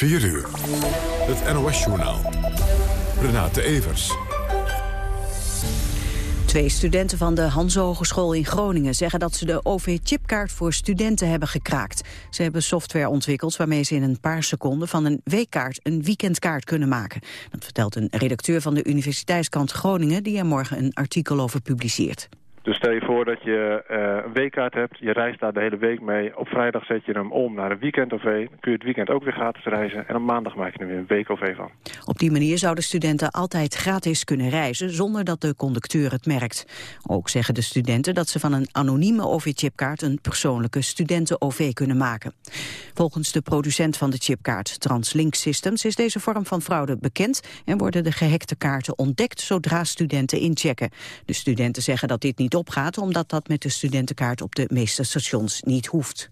4 uur. Het NOS-journaal. Renate Evers. Twee studenten van de Hans Hogeschool in Groningen zeggen dat ze de OV-chipkaart voor studenten hebben gekraakt. Ze hebben software ontwikkeld waarmee ze in een paar seconden van een weekkaart een weekendkaart kunnen maken. Dat vertelt een redacteur van de Universiteitskant Groningen die er morgen een artikel over publiceert. Dus stel je voor dat je uh, een weekkaart hebt, je reist daar de hele week mee. Op vrijdag zet je hem om naar een weekend-OV. Dan kun je het weekend ook weer gratis reizen. En op maandag maak je er weer een week-OV van. Op die manier zouden studenten altijd gratis kunnen reizen... zonder dat de conducteur het merkt. Ook zeggen de studenten dat ze van een anonieme OV-chipkaart... een persoonlijke studenten-OV kunnen maken. Volgens de producent van de chipkaart, TransLink Systems... is deze vorm van fraude bekend... en worden de gehackte kaarten ontdekt zodra studenten inchecken. De studenten zeggen dat dit niet opgaat... omdat dat met de studentenkaart op de meeste stations niet hoeft.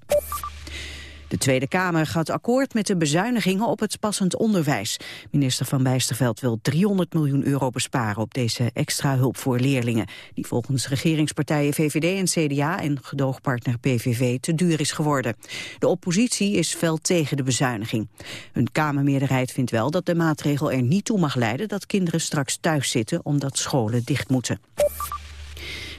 De Tweede Kamer gaat akkoord met de bezuinigingen op het passend onderwijs. Minister Van Bijsterveld wil 300 miljoen euro besparen op deze extra hulp voor leerlingen, die volgens regeringspartijen VVD en CDA en gedoogpartner PVV te duur is geworden. De oppositie is fel tegen de bezuiniging. Een Kamermeerderheid vindt wel dat de maatregel er niet toe mag leiden dat kinderen straks thuis zitten omdat scholen dicht moeten.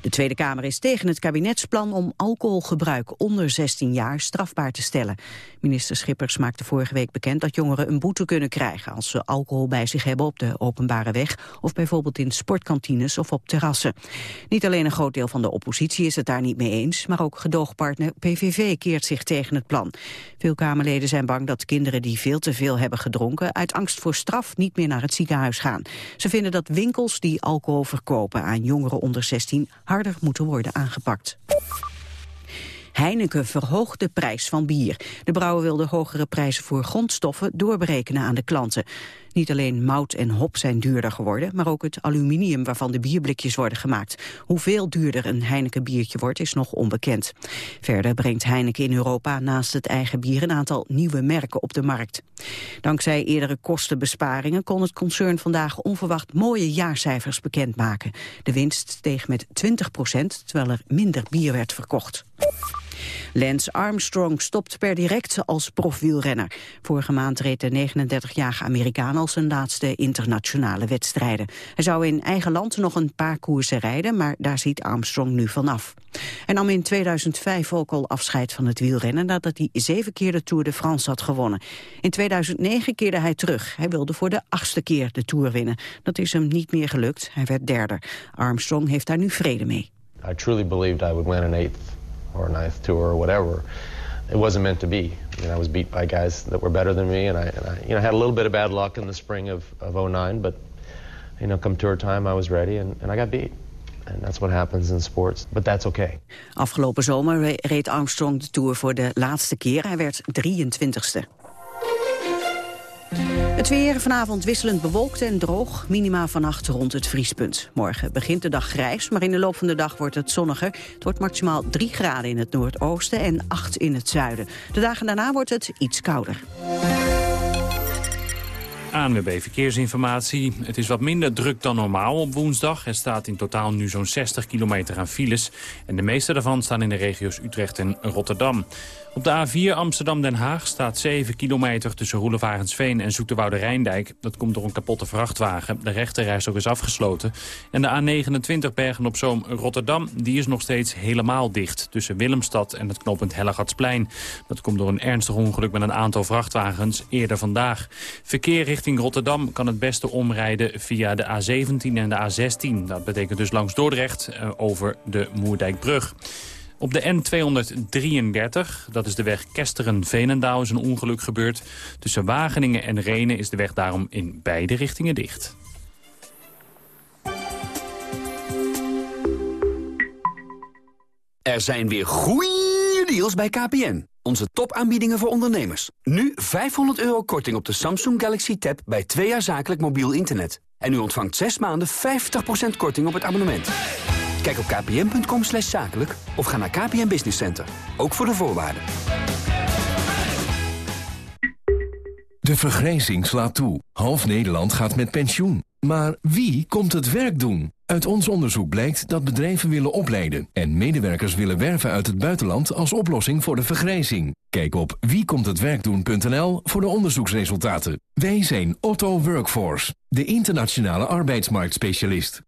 De Tweede Kamer is tegen het kabinetsplan om alcoholgebruik onder 16 jaar strafbaar te stellen. Minister Schippers maakte vorige week bekend dat jongeren een boete kunnen krijgen als ze alcohol bij zich hebben op de openbare weg of bijvoorbeeld in sportkantines of op terrassen. Niet alleen een groot deel van de oppositie is het daar niet mee eens, maar ook gedoogpartner PVV keert zich tegen het plan. Veel Kamerleden zijn bang dat kinderen die veel te veel hebben gedronken uit angst voor straf niet meer naar het ziekenhuis gaan. Ze vinden dat winkels die alcohol verkopen aan jongeren onder 16 harder moeten worden aangepakt. Heineken verhoogt de prijs van bier. De brouwer wil de hogere prijzen voor grondstoffen doorberekenen aan de klanten. Niet alleen mout en hop zijn duurder geworden, maar ook het aluminium waarvan de bierblikjes worden gemaakt. Hoeveel duurder een Heineken biertje wordt is nog onbekend. Verder brengt Heineken in Europa naast het eigen bier een aantal nieuwe merken op de markt. Dankzij eerdere kostenbesparingen kon het concern vandaag onverwacht mooie jaarcijfers bekendmaken. De winst steeg met 20 procent, terwijl er minder bier werd verkocht. Lance Armstrong stopt per direct als profwielrenner. Vorige maand reed de 39-jarige Amerikaan al zijn laatste internationale wedstrijden. Hij zou in eigen land nog een paar koersen rijden, maar daar ziet Armstrong nu vanaf. En nam in 2005 ook al afscheid van het wielrennen nadat hij zeven keer de Tour de France had gewonnen. In 2009 keerde hij terug. Hij wilde voor de achtste keer de Tour winnen. Dat is hem niet meer gelukt. Hij werd derde. Armstrong heeft daar nu vrede mee. I truly believed I would win an eighth or a ninth tour or whatever. It wasn't meant to be. You know, I was beat by guys that were better than me, and I, and I you know, had a little bit of bad luck in the spring of, of 09, but, you know, come tour time, I was ready, and, and I got beat. And that's what happens in sports, but that's okay. Afgelopen zomer reed Armstrong de Tour voor de laatste keer. Hij werd 23ste. Het weer vanavond wisselend bewolkt en droog. Minima vannacht rond het vriespunt. Morgen begint de dag grijs, maar in de loop van de dag wordt het zonniger. Het wordt maximaal 3 graden in het noordoosten en 8 in het zuiden. De dagen daarna wordt het iets kouder. ANWB Verkeersinformatie. Het is wat minder druk dan normaal op woensdag. Er staat in totaal nu zo'n 60 kilometer aan files. En de meeste daarvan staan in de regio's Utrecht en Rotterdam. Op de A4 Amsterdam-Den Haag staat 7 kilometer tussen Roelevarensveen en Zoeterwoude Rijndijk. Dat komt door een kapotte vrachtwagen. De rechterreis ook is afgesloten. En de A29 Bergen-op-Zoom Rotterdam die is nog steeds helemaal dicht. Tussen Willemstad en het knooppunt Hellegatsplein. Dat komt door een ernstig ongeluk met een aantal vrachtwagens eerder vandaag. Verkeer richting Rotterdam kan het beste omrijden via de A17 en de A16. Dat betekent dus langs Dordrecht eh, over de Moerdijkbrug. Op de N233, dat is de weg Kesteren-Veenendaal, is een ongeluk gebeurd. Tussen Wageningen en Renen is de weg daarom in beide richtingen dicht. Er zijn weer goede deals bij KPN. Onze topaanbiedingen voor ondernemers. Nu 500 euro korting op de Samsung Galaxy Tab bij twee jaar zakelijk mobiel internet. En u ontvangt 6 maanden 50% korting op het abonnement. Kijk op kpn.com slash zakelijk of ga naar KPN Business Center. Ook voor de voorwaarden. De vergrijzing slaat toe. Half Nederland gaat met pensioen. Maar wie komt het werk doen? Uit ons onderzoek blijkt dat bedrijven willen opleiden... en medewerkers willen werven uit het buitenland als oplossing voor de vergrijzing. Kijk op wiekomthetwerkdoen.nl voor de onderzoeksresultaten. Wij zijn Otto Workforce, de internationale arbeidsmarktspecialist.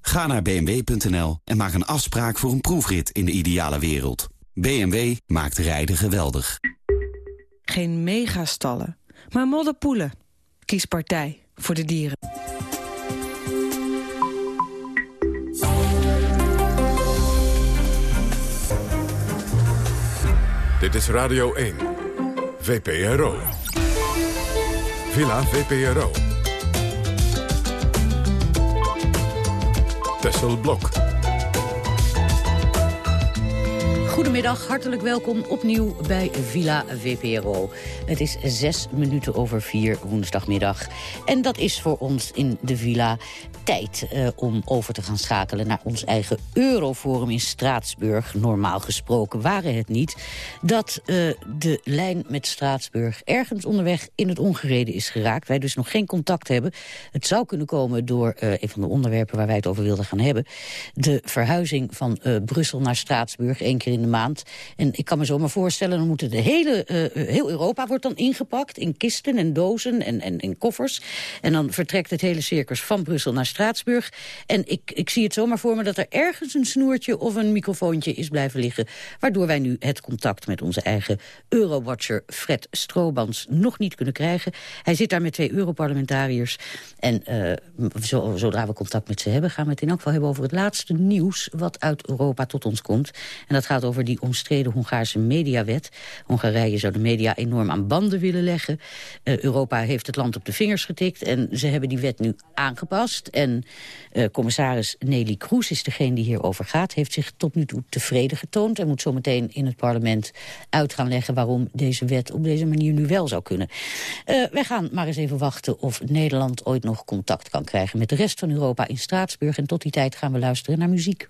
Ga naar bmw.nl en maak een afspraak voor een proefrit in de ideale wereld. BMW maakt rijden geweldig. Geen megastallen, maar modderpoelen. Kies partij voor de dieren. Dit is Radio 1. VPRO. Villa VPRO. Tessel Blok. Goedemiddag, hartelijk welkom opnieuw bij Villa VPRO. Het is zes minuten over vier woensdagmiddag. En dat is voor ons in de Villa tijd uh, om over te gaan schakelen naar ons eigen Euroforum in Straatsburg. Normaal gesproken waren het niet dat uh, de lijn met Straatsburg ergens onderweg in het ongereden is geraakt. Wij dus nog geen contact hebben. Het zou kunnen komen door uh, een van de onderwerpen waar wij het over wilden gaan hebben. De verhuizing van Brussel naar Straatsburg, één keer in de maand. En ik kan me zomaar voorstellen, dan moeten de hele, heel Europa wordt dan ingepakt in kisten en dozen en, en in koffers. En dan vertrekt het hele circus van Brussel naar Straatsburg. En ik, ik zie het zomaar voor me dat er ergens een snoertje of een microfoontje is blijven liggen. Waardoor wij nu het contact met onze eigen Eurowatcher Fred Stroobans nog niet kunnen krijgen. Hij zit daar met twee Europarlementariërs. En zo, zodra we contact met ze hebben gaan we het in elk geval hebben over het laatste nieuws wat uit Europa tot ons komt. En dat gaat over die omstreden Hongaarse mediawet. Hongarije zou de media enorm aan banden willen leggen. Uh, Europa heeft het land op de vingers getikt en ze hebben die wet nu aangepast. En uh, commissaris Nelly Kroes is degene die hierover gaat. Heeft zich tot nu toe tevreden getoond. En moet zometeen in het parlement uit gaan leggen... waarom deze wet op deze manier nu wel zou kunnen. Uh, wij gaan maar eens even wachten of Nederland ooit nog contact kan krijgen... met de rest van Europa in Straatsburg. En tot die tijd gaan we luisteren naar muziek.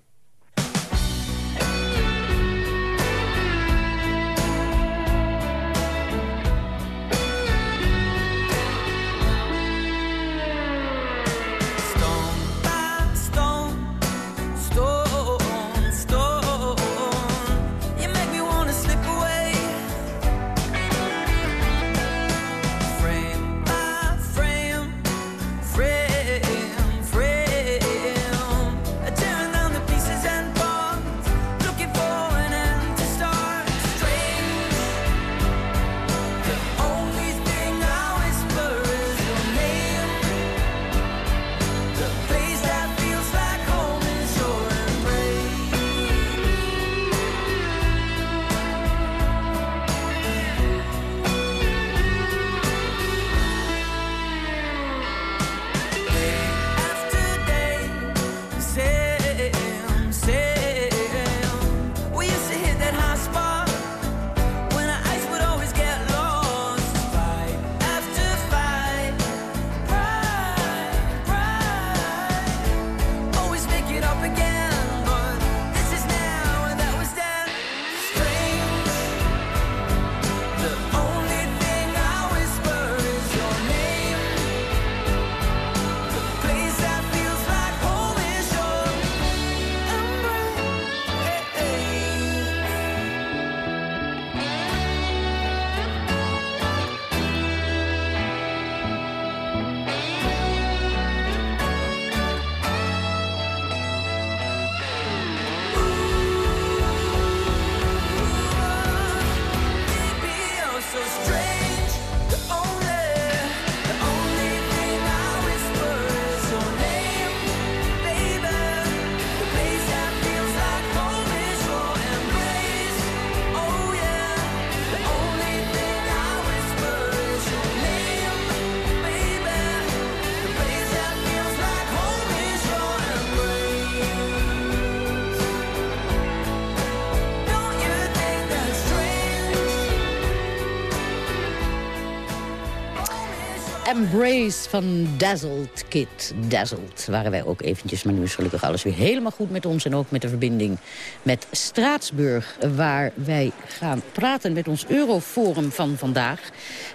Embrace van Dazzled Kid. Dazzled waren wij ook eventjes, maar nu is gelukkig alles weer helemaal goed met ons... en ook met de verbinding met Straatsburg, waar wij gaan praten met ons Euroforum van vandaag.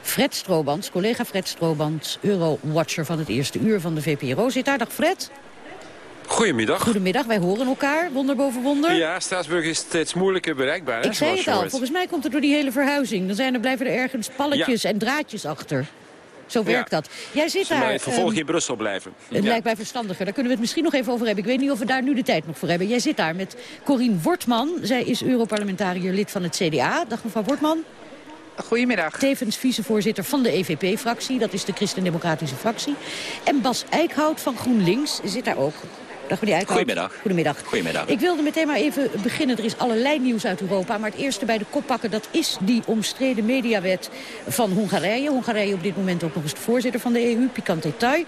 Fred Stroobans, collega Fred Stroobans, Eurowatcher van het eerste uur van de VPRO. Zit daar, dag Fred? Goedemiddag. Goedemiddag, wij horen elkaar, wonder boven wonder. Ja, Straatsburg is steeds moeilijker bereikbaar. Hè, Ik zei het al, volgens mij komt het door die hele verhuizing. Dan zijn er, blijven er ergens palletjes en draadjes achter. Zo werkt dat. Jij zit daar... Maar vervolgens um, in Brussel blijven. Het lijkt mij verstandiger. Daar kunnen we het misschien nog even over hebben. Ik weet niet of we daar nu de tijd nog voor hebben. Jij zit daar met Corine Wortman. Zij is Europarlementariër lid van het CDA. Dag mevrouw Wortman. Goedemiddag. Tevens vicevoorzitter van de EVP-fractie. Dat is de Christen-Democratische fractie. En Bas Eickhout van GroenLinks zit daar ook. Dag meneer Eickhout. Goedemiddag. Goedemiddag. Goedemiddag. Ik wilde meteen maar even beginnen. Er is allerlei nieuws uit Europa. Maar het eerste bij de kop pakken, dat is die omstreden mediawet van Hongarije. Hongarije op dit moment ook nog eens de voorzitter van de EU, pikant detail.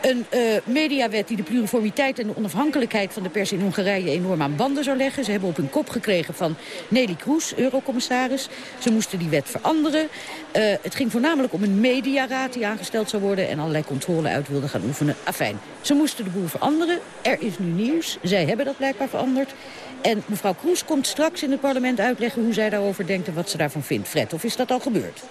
Een uh, mediawet die de pluriformiteit en de onafhankelijkheid van de pers in Hongarije enorm aan banden zou leggen. Ze hebben op hun kop gekregen van Nelly Kroes, eurocommissaris. Ze moesten die wet veranderen. Uh, het ging voornamelijk om een mediaraad die aangesteld zou worden... en allerlei controle uit wilde gaan oefenen. Afijn, ze moesten de boel veranderen. Er is nu nieuws. Zij hebben dat blijkbaar veranderd. En mevrouw Kroes komt straks in het parlement uitleggen... hoe zij daarover denkt en wat ze daarvan vindt. Fred, of is dat al gebeurd?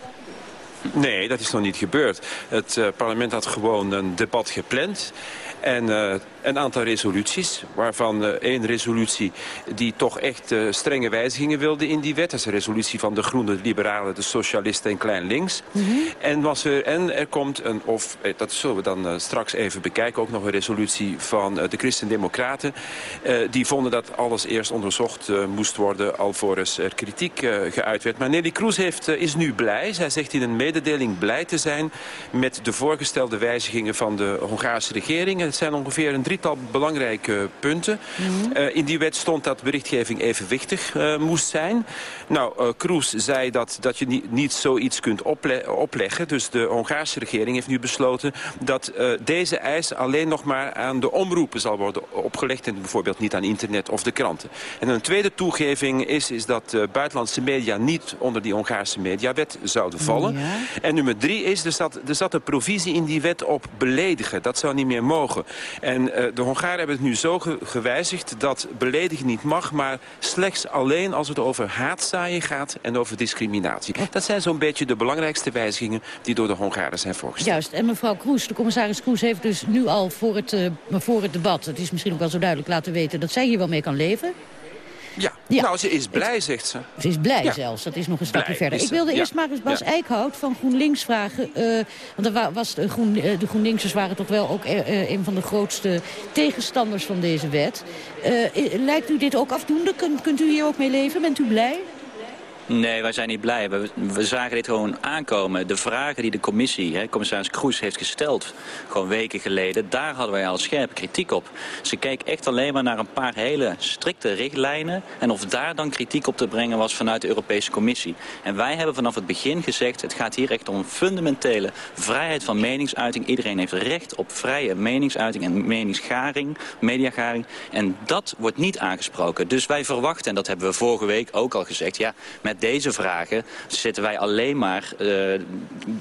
Nee, dat is nog niet gebeurd. Het uh, parlement had gewoon een debat gepland. En uh, een aantal resoluties, waarvan uh, één resolutie die toch echt strenge wijzigingen wilde in die wet. Dat is een resolutie van de Groenen, de Liberalen, de Socialisten en Klein Links. Mm -hmm. en, was er, en er komt een, of dat zullen we dan straks even bekijken, ook nog een resolutie van de Christen-Democraten. die vonden dat alles eerst onderzocht moest worden, alvorens er kritiek geuit werd. Maar Nelly Kroes heeft, is nu blij. Zij zegt in een mededeling blij te zijn met de voorgestelde wijzigingen van de Hongaarse regering. Het zijn ongeveer een drietal belangrijke punten. Mm -hmm. uh, in die wet stond dat berichtgeving evenwichtig uh, moest zijn. Nou, uh, Kroes zei dat, dat je niet, niet zoiets kunt ople opleggen. Dus de Hongaarse regering heeft nu besloten dat deze eis alleen nog maar aan de omroepen zal worden opgelegd. En bijvoorbeeld niet aan internet of de kranten. En een tweede toegeving is, is dat buitenlandse media niet onder die Hongaarse mediawet zouden vallen. Ja. En nummer drie is, er zat, er zat een provisie in die wet op beledigen. Dat zou niet meer mogen. En uh, de Hongaren hebben het nu zo ge gewijzigd dat beledigen niet mag... maar slechts alleen als het over gaat en over discriminatie. Dat zijn zo'n beetje de belangrijkste wijzigingen die door de Hongaren zijn voorgesteld. Juist, en mevrouw Kroes, de commissaris Kroes heeft dus nu al voor het, uh, voor het debat... het is misschien ook wel zo duidelijk laten weten dat zij hier wel mee kan leven... Ja. ja. nou, ze is blij, zegt ze. Ze is blij ja. zelfs, dat is nog een stapje verder. Ik wilde ja. eerst maar eens Bas Eickhout van GroenLinks vragen. Uh, want er was de, Groen, de GroenLinksers waren toch wel ook uh, een van de grootste tegenstanders van deze wet. Uh, lijkt u dit ook afdoende? Kunt, kunt u hier ook mee leven? Bent u blij? Nee, wij zijn niet blij. We, we, zagen dit gewoon aankomen. De vragen die de commissie, hè, commissaris Kroes, heeft gesteld... gewoon weken geleden, daar hadden wij al scherpe kritiek op. Ze keek echt alleen maar naar een paar hele strikte richtlijnen... en of daar dan kritiek op te brengen was vanuit de Europese Commissie. En wij hebben vanaf het begin gezegd... het gaat hier echt om fundamentele vrijheid van meningsuiting. Iedereen heeft recht op vrije meningsuiting en meningsgaring, mediagaring. En dat wordt niet aangesproken. Dus wij verwachten, en dat hebben we vorige week ook al gezegd... ja, met deze vragen zitten wij alleen maar uh,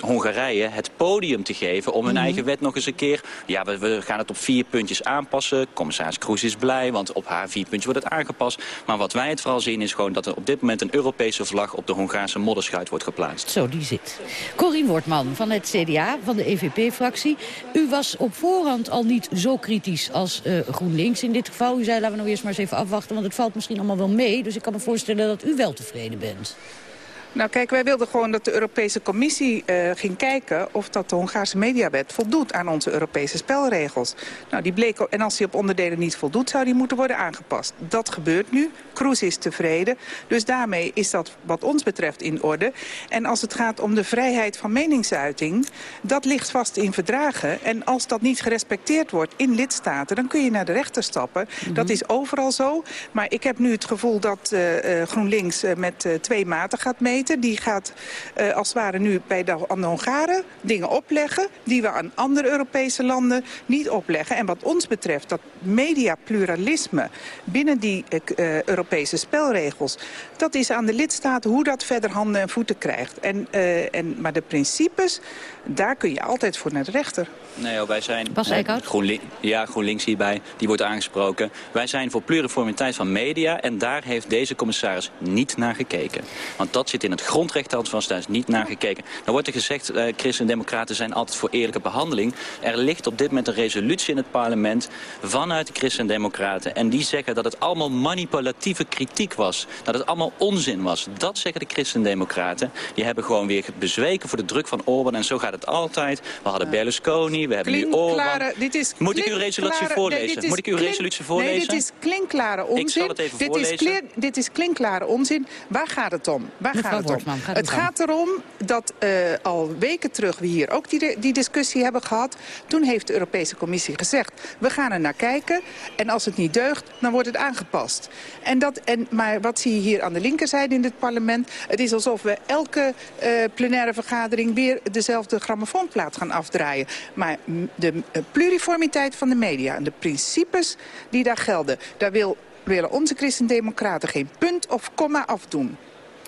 Hongarije het podium te geven... om hun mm -hmm. eigen wet nog eens een keer... Ja, we, we, gaan het op vier puntjes aanpassen. Commissaris Kroes is blij, want op haar vier puntjes wordt het aangepast. Maar wat wij het vooral zien is gewoon dat er op dit moment... een Europese vlag op de Hongaarse modderschuit wordt geplaatst. Zo, die zit. Corine Wortman van het CDA, van de EVP-fractie. U was op voorhand al niet zo kritisch als uh, GroenLinks in dit geval. U zei, laten we nou eerst maar eens even afwachten... want het valt misschien allemaal wel mee. Dus ik kan me voorstellen dat u wel tevreden bent. Cheers. Nou kijk, wij wilden gewoon dat de Europese Commissie uh, ging kijken... of dat de Hongaarse mediawet voldoet aan onze Europese spelregels. Nou, die bleek, en als die op onderdelen niet voldoet, zou die moeten worden aangepast. Dat gebeurt nu. Kroes is tevreden. Dus daarmee is dat wat ons betreft in orde. En als het gaat om de vrijheid van meningsuiting... dat ligt vast in verdragen. En als dat niet gerespecteerd wordt in lidstaten... dan kun je naar de rechter stappen. Mm -hmm. Dat is overal zo. Maar ik heb nu het gevoel dat uh, uh, GroenLinks met twee maten gaat meten. Voorzitter die gaat uh, als het ware nu bij de, aan de Hongaren dingen opleggen... die we aan andere Europese landen niet opleggen. En wat ons betreft, dat mediapluralisme binnen die uh, Europese spelregels... dat is aan de lidstaten hoe dat verder handen en voeten krijgt. En, uh, en, maar de principes, daar kun je altijd voor naar de rechter. Nee, wij zijn... Bas Eickhout? Groenli ja, GroenLinks hierbij, die wordt aangesproken. Wij zijn voor pluriformiteit van media en daar heeft deze commissaris niet naar gekeken. Want dat zit in het grondrecht van daar is niet naar gekeken. Dan wordt er gezegd, uh, christen en democraten zijn altijd voor eerlijke behandeling. Er ligt op dit moment een resolutie in het parlement vanuit de christen en democraten. En die zeggen dat het allemaal manipulatieve kritiek was. Dat het allemaal onzin was. Dat zeggen de christen en democraten. Die hebben gewoon weer bezweken voor de druk van Orbán. En zo gaat het altijd. We hadden Berlusconi, we hebben nu Orbán. Dit is Moet ik uw resolutie voorlezen? Nee, Moet ik uw resolutie voorlezen? Nee, dit is klinkklare onzin. Ik zal het even dit voorlezen. Is dit is klinkklare onzin. Waar gaat het om? Waar gaat het Wortman, gaat het het om? gaat erom dat uh, al weken terug we hier ook die, die discussie hebben gehad. Toen heeft de Europese Commissie gezegd, we gaan er naar kijken. En als het niet deugt, dan wordt het aangepast. En dat, en, maar wat zie je hier aan de linkerzijde in dit parlement? Het is alsof we elke uh, plenaire vergadering weer dezelfde grammofoonplaat gaan afdraaien. Maar de uh, pluriformiteit van de media en de principes die daar gelden... daar wil, willen onze christendemocraten geen punt of komma afdoen.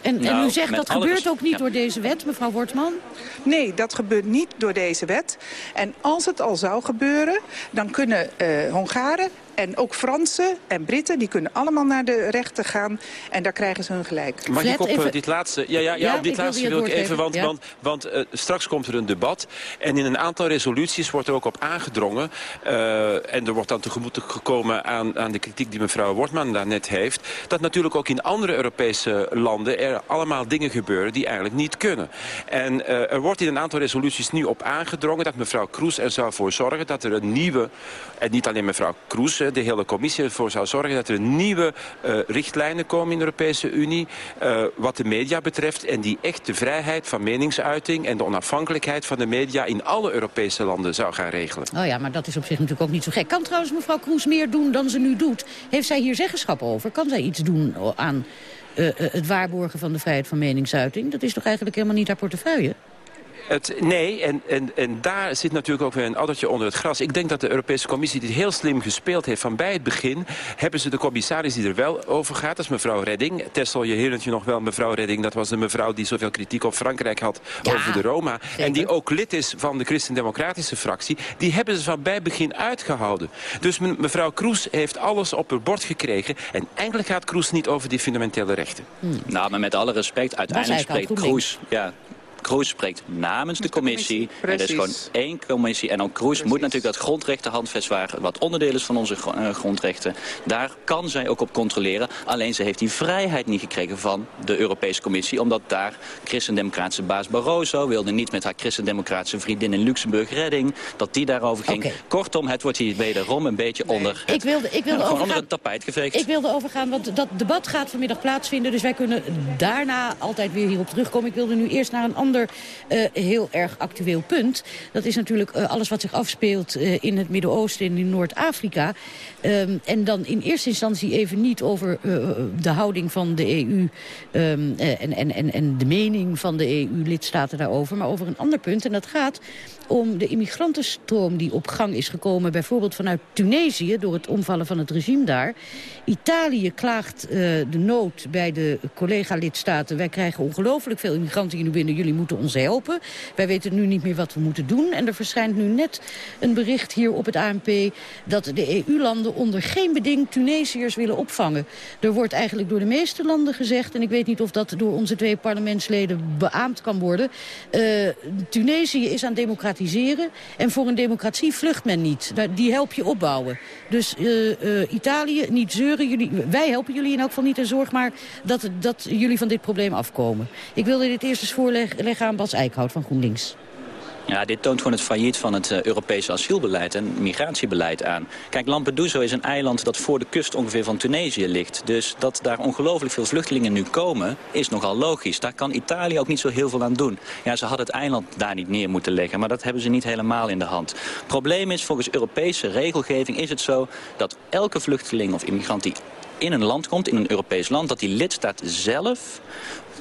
En, en Nou, u zegt met dat gebeurt ook niet ja. door deze wet, mevrouw Wortman? Nee, dat gebeurt niet door deze wet. En als het al zou gebeuren, dan kunnen uh, Hongaren en ook Fransen en Britten... die kunnen allemaal naar de rechter gaan en daar krijgen ze hun gelijk. Mag Fred, ik op eh, even- dit laatste? Ja, ja, ja, Ja, op dit laatste wil ik even, want, ja. want, want eh, straks komt er een debat. En in een aantal resoluties wordt er ook op aangedrongen. eh, en er wordt dan tegemoet gekomen aan, aan de kritiek die mevrouw Wortman daarnet heeft. Dat natuurlijk ook in andere Europese landen er allemaal dingen gebeuren die eigenlijk niet kunnen. En eh, er wordt in een aantal resoluties nu op aangedrongen dat mevrouw Kroes er zou voor zorgen dat er een nieuwe, en niet alleen mevrouw Kroes, de hele commissie ervoor zou zorgen dat er nieuwe eh, richtlijnen komen in de Europese Unie eh, wat de media betreft en die echt de vrijheid van meningsuiting en de onafhankelijkheid van de media in alle Europese landen zou gaan regelen. Oh ja, maar dat is op zich natuurlijk ook niet zo gek. Kan trouwens mevrouw Kroes meer doen dan ze nu doet? Heeft zij hier zeggenschap over? Kan zij iets doen aan eh, eh, het waarborgen van de vrijheid van meningsuiting? Dat is toch eigenlijk helemaal niet haar portefeuille? Het, nee, en, en, en daar zit natuurlijk ook weer een addertje onder het gras. Ik denk dat de Europese Commissie dit heel slim gespeeld heeft. Van bij het begin hebben ze de commissaris die er wel over gaat. Dat is mevrouw Redding. Tessel, je herinnert je nog wel, mevrouw Redding. Dat was de mevrouw die zoveel kritiek op Frankrijk had Ja, over de Roma. zeker. En die ook lid is van de Christen-Democratische fractie. Die hebben ze van bij het begin uitgehouden. Dus me- mevrouw Kroes heeft alles op haar bord gekregen. En eigenlijk gaat Kroes niet over die fundamentele rechten. Nou, maar met alle respect, uiteindelijk spreekt. Kroes... Ja, Kroes spreekt namens de de commissie. commissie, En er is gewoon één commissie. En ook Kroes moet natuurlijk dat grondrechtenhandvest... waar wat onderdeel is van onze eh, grondrechten... daar kan zij ook op controleren. Alleen ze heeft die vrijheid niet gekregen van de Europese Commissie... omdat daar christendemocratische baas Barroso... wilde niet met haar christendemocratische vriendin in Luxemburg Redding... dat die daarover ging. Kortom, het wordt hier wederom een beetje onder... Het, Ik wilde, ik wilde onder overgaan... het tapijt geveegd. Ik wilde overgaan, want dat debat gaat vanmiddag plaatsvinden. Dus wij kunnen daarna altijd weer hierop terugkomen. Ik wilde nu eerst naar een ander eh, heel erg actueel punt. Dat is natuurlijk eh, alles wat zich afspeelt eh, in het Midden-Oosten en in Noord-Afrika. Ehm, en dan in eerste instantie even niet over de houding van de EU... ehm, eh, en, en, en, en de mening van de EU-lidstaten daarover... maar over een ander punt. En dat gaat om de immigrantenstroom die op gang is gekomen... bijvoorbeeld vanuit Tunesië door het omvallen van het regime daar. Italië klaagt de nood bij de collega-lidstaten. Wij krijgen ongelooflijk veel immigranten hier nu binnen. Jullie moeten ons helpen. Wij weten nu niet meer wat we moeten doen. En er verschijnt nu net een bericht hier op het ANP... dat de EU-landen onder geen beding Tunesiërs willen opvangen. Er wordt eigenlijk door de meeste landen gezegd... en ik weet niet of dat door onze twee parlementsleden beaamd kan worden... eh, Tunesië is aan democratiseren en voor een democratie vlucht men niet. Daar- Die help je opbouwen. Dus eh, eh, Italië, niet zeuren. Jullie, wij helpen jullie in elk geval niet en zorg maar dat, dat jullie van dit probleem afkomen. Ik wilde dit eerst eens voorleggen aan Bas Eickhout van GroenLinks. Ja, dit toont gewoon het failliet van het eh, Europese asielbeleid en migratiebeleid aan. Kijk, Lampedusa is een eiland dat voor de kust ongeveer van Tunesië ligt. Dus dat daar ongelooflijk veel vluchtelingen nu komen, is nogal logisch. Daar kan Italië ook niet zo heel veel aan doen. Ja, ze hadden het eiland daar niet neer moeten leggen, maar dat hebben ze niet helemaal in de hand. Probleem is, volgens Europese regelgeving is het zo dat elke vluchteling of immigrant die in een land komt, in een Europees land, dat die lidstaat zelf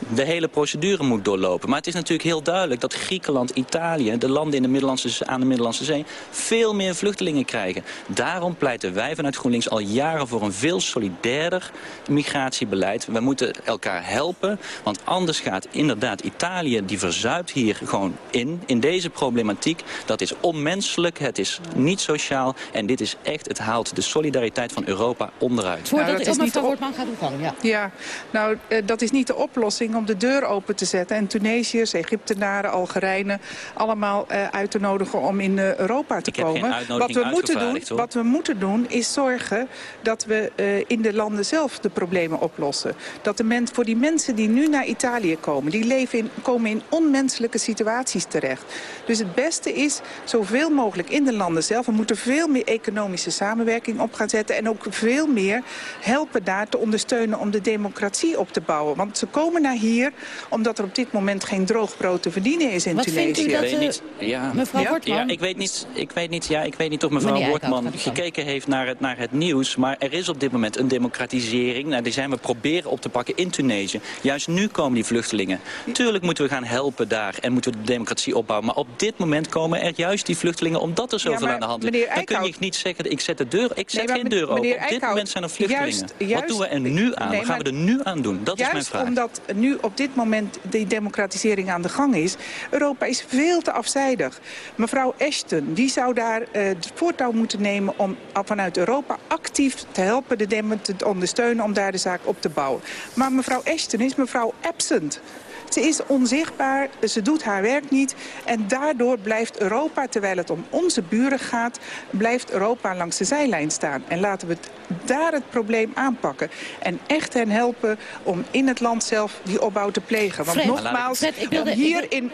de hele procedure moet doorlopen. Maar het is natuurlijk heel duidelijk dat Griekenland, Italië... de landen in de Middellandse, aan de Middellandse Zee... veel meer vluchtelingen krijgen. Daarom pleiten wij vanuit GroenLinks al jaren voor een veel solidairder migratiebeleid. We moeten elkaar helpen, want anders gaat inderdaad Italië... die verzuipt hier gewoon in, in deze problematiek. Dat is onmenselijk, het is niet sociaal... en dit is echt, het haalt de solidariteit van Europa onderuit. Voordat nou, dat is niet de Wortman gaat opvallen, ja. Ja, nou, eh, dat is niet de oplossing om de deur open te zetten... en Tunesiërs, Egyptenaren, Algerijnen... allemaal uh, uit te nodigen om in uh, Europa te Ik komen. wat we, moeten doen, hoor. wat we moeten doen is zorgen dat we uh, in de landen zelf de problemen oplossen. Dat de men, voor die mensen die nu naar Italië komen... die leven in, komen in onmenselijke situaties terecht. Dus het beste is zoveel mogelijk in de landen zelf. We moeten veel meer economische samenwerking op gaan zetten... en ook veel meer helpen daar te ondersteunen om de democratie op te bouwen. Want ze komen naar hier omdat er op dit moment geen droog brood te verdienen is in Wat Tunesië. vindt u dat, Ik weet uh, niet, ja. mevrouw ja, Wortman? Ja, ik weet niet, ik weet niet, ja, ik weet niet of mevrouw Meneer Wortman gekeken heeft naar het, naar het nieuws. Maar er is op dit moment een democratisering. Nou, die zijn we proberen op te pakken in Tunesië. Juist nu komen die vluchtelingen. Tuurlijk moeten we gaan helpen daar en moeten we de democratie opbouwen. Maar op dit moment komen er juist die vluchtelingen omdat er zoveel aan de hand is. Dan kun je niet zeggen, ik zet de deur, ik zet Nee, geen deur open. Op dit moment zijn er vluchtelingen. juist- Wat doen we er nu aan? Nee, Wat gaan we er nu aan doen? Dat is mijn Juist vraag. omdat nu op dit moment die democratisering aan de gang is. Europa is veel te afzijdig. Mevrouw Ashton die zou daar eh, het voortouw moeten nemen om vanuit Europa actief te helpen, de dem te ondersteunen om daar de zaak op te bouwen. Maar mevrouw Ashton is mevrouw absent. Ze is onzichtbaar, ze doet haar werk niet. En daardoor blijft Europa, terwijl het om onze buren gaat... blijft Europa langs de zijlijn staan. En laten we daar het probleem aanpakken. En echt hen helpen om in het land zelf die opbouw te plegen. Want Fred, nogmaals, Fred, wilde- hier in...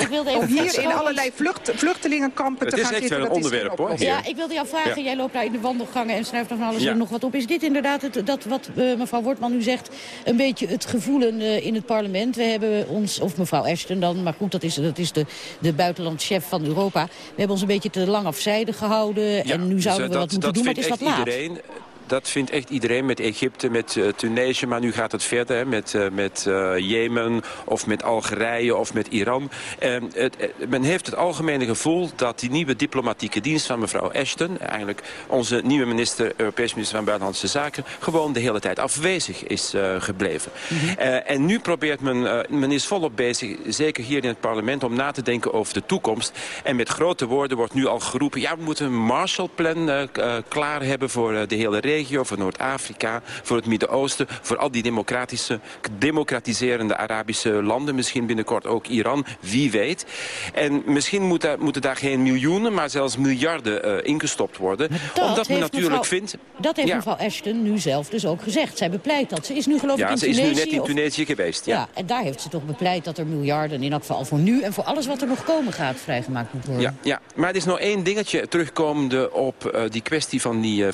Ik wilde Om even hier in allerlei vlucht, vluchtelingenkampen Het te gaan echt zitten, een dat is geen onderwerp, hoor. Ja, ik wilde jou vragen, Ja. jij loopt daar in de wandelgangen en schrijft nog van alles Ja. en nog wat op. Is dit inderdaad het, dat wat eh, mevrouw Wortman nu zegt, een beetje het gevoelen eh, in het parlement? We hebben ons, of mevrouw Ashton dan, maar goed, dat is, dat is de, de buitenlandchef van Europa. We hebben ons een beetje te lang afzijde gehouden en nu dus, zouden eh, we wat moeten dat doen, maar het is wat echt laat. Iedereen, dat vindt echt iedereen met Egypte, met eh, Tunesië. Maar nu gaat het verder hè, met, eh, met eh, Jemen of met Algerije of met Iran. Het, men heeft het algemene gevoel dat die nieuwe diplomatieke dienst van mevrouw Ashton... eigenlijk onze nieuwe minister, Europees minister van Buitenlandse Zaken... gewoon de hele tijd afwezig is gebleven. Eh, en nu probeert men, men is volop bezig, zeker hier in het parlement... om na te denken over de toekomst. En met grote woorden wordt nu al geroepen... ja, we moeten een Marshallplan klaar hebben voor de hele regio... voor Noord-Afrika, voor het Midden-Oosten... voor al die democratische, democratiserende Arabische landen. Misschien binnenkort ook Iran, wie weet. En misschien moet daar- moeten daar geen miljoenen... maar zelfs miljarden eh, ingestopt worden. Dat Omdat men natuurlijk mevrouw- vindt... Dat heeft Ja. mevrouw Ashton nu zelf dus ook gezegd. Zij bepleit dat. Ze is nu geloof ik Ja, in ze is Tunesië. nu net in of- Tunesië geweest. ja. Ja. en daar heeft ze toch bepleit dat er miljarden, in elk geval voor nu... en voor alles wat er nog komen gaat, vrijgemaakt moet worden. Ja, ja, maar er is nog één dingetje terugkomende op eh, die kwestie van die eh,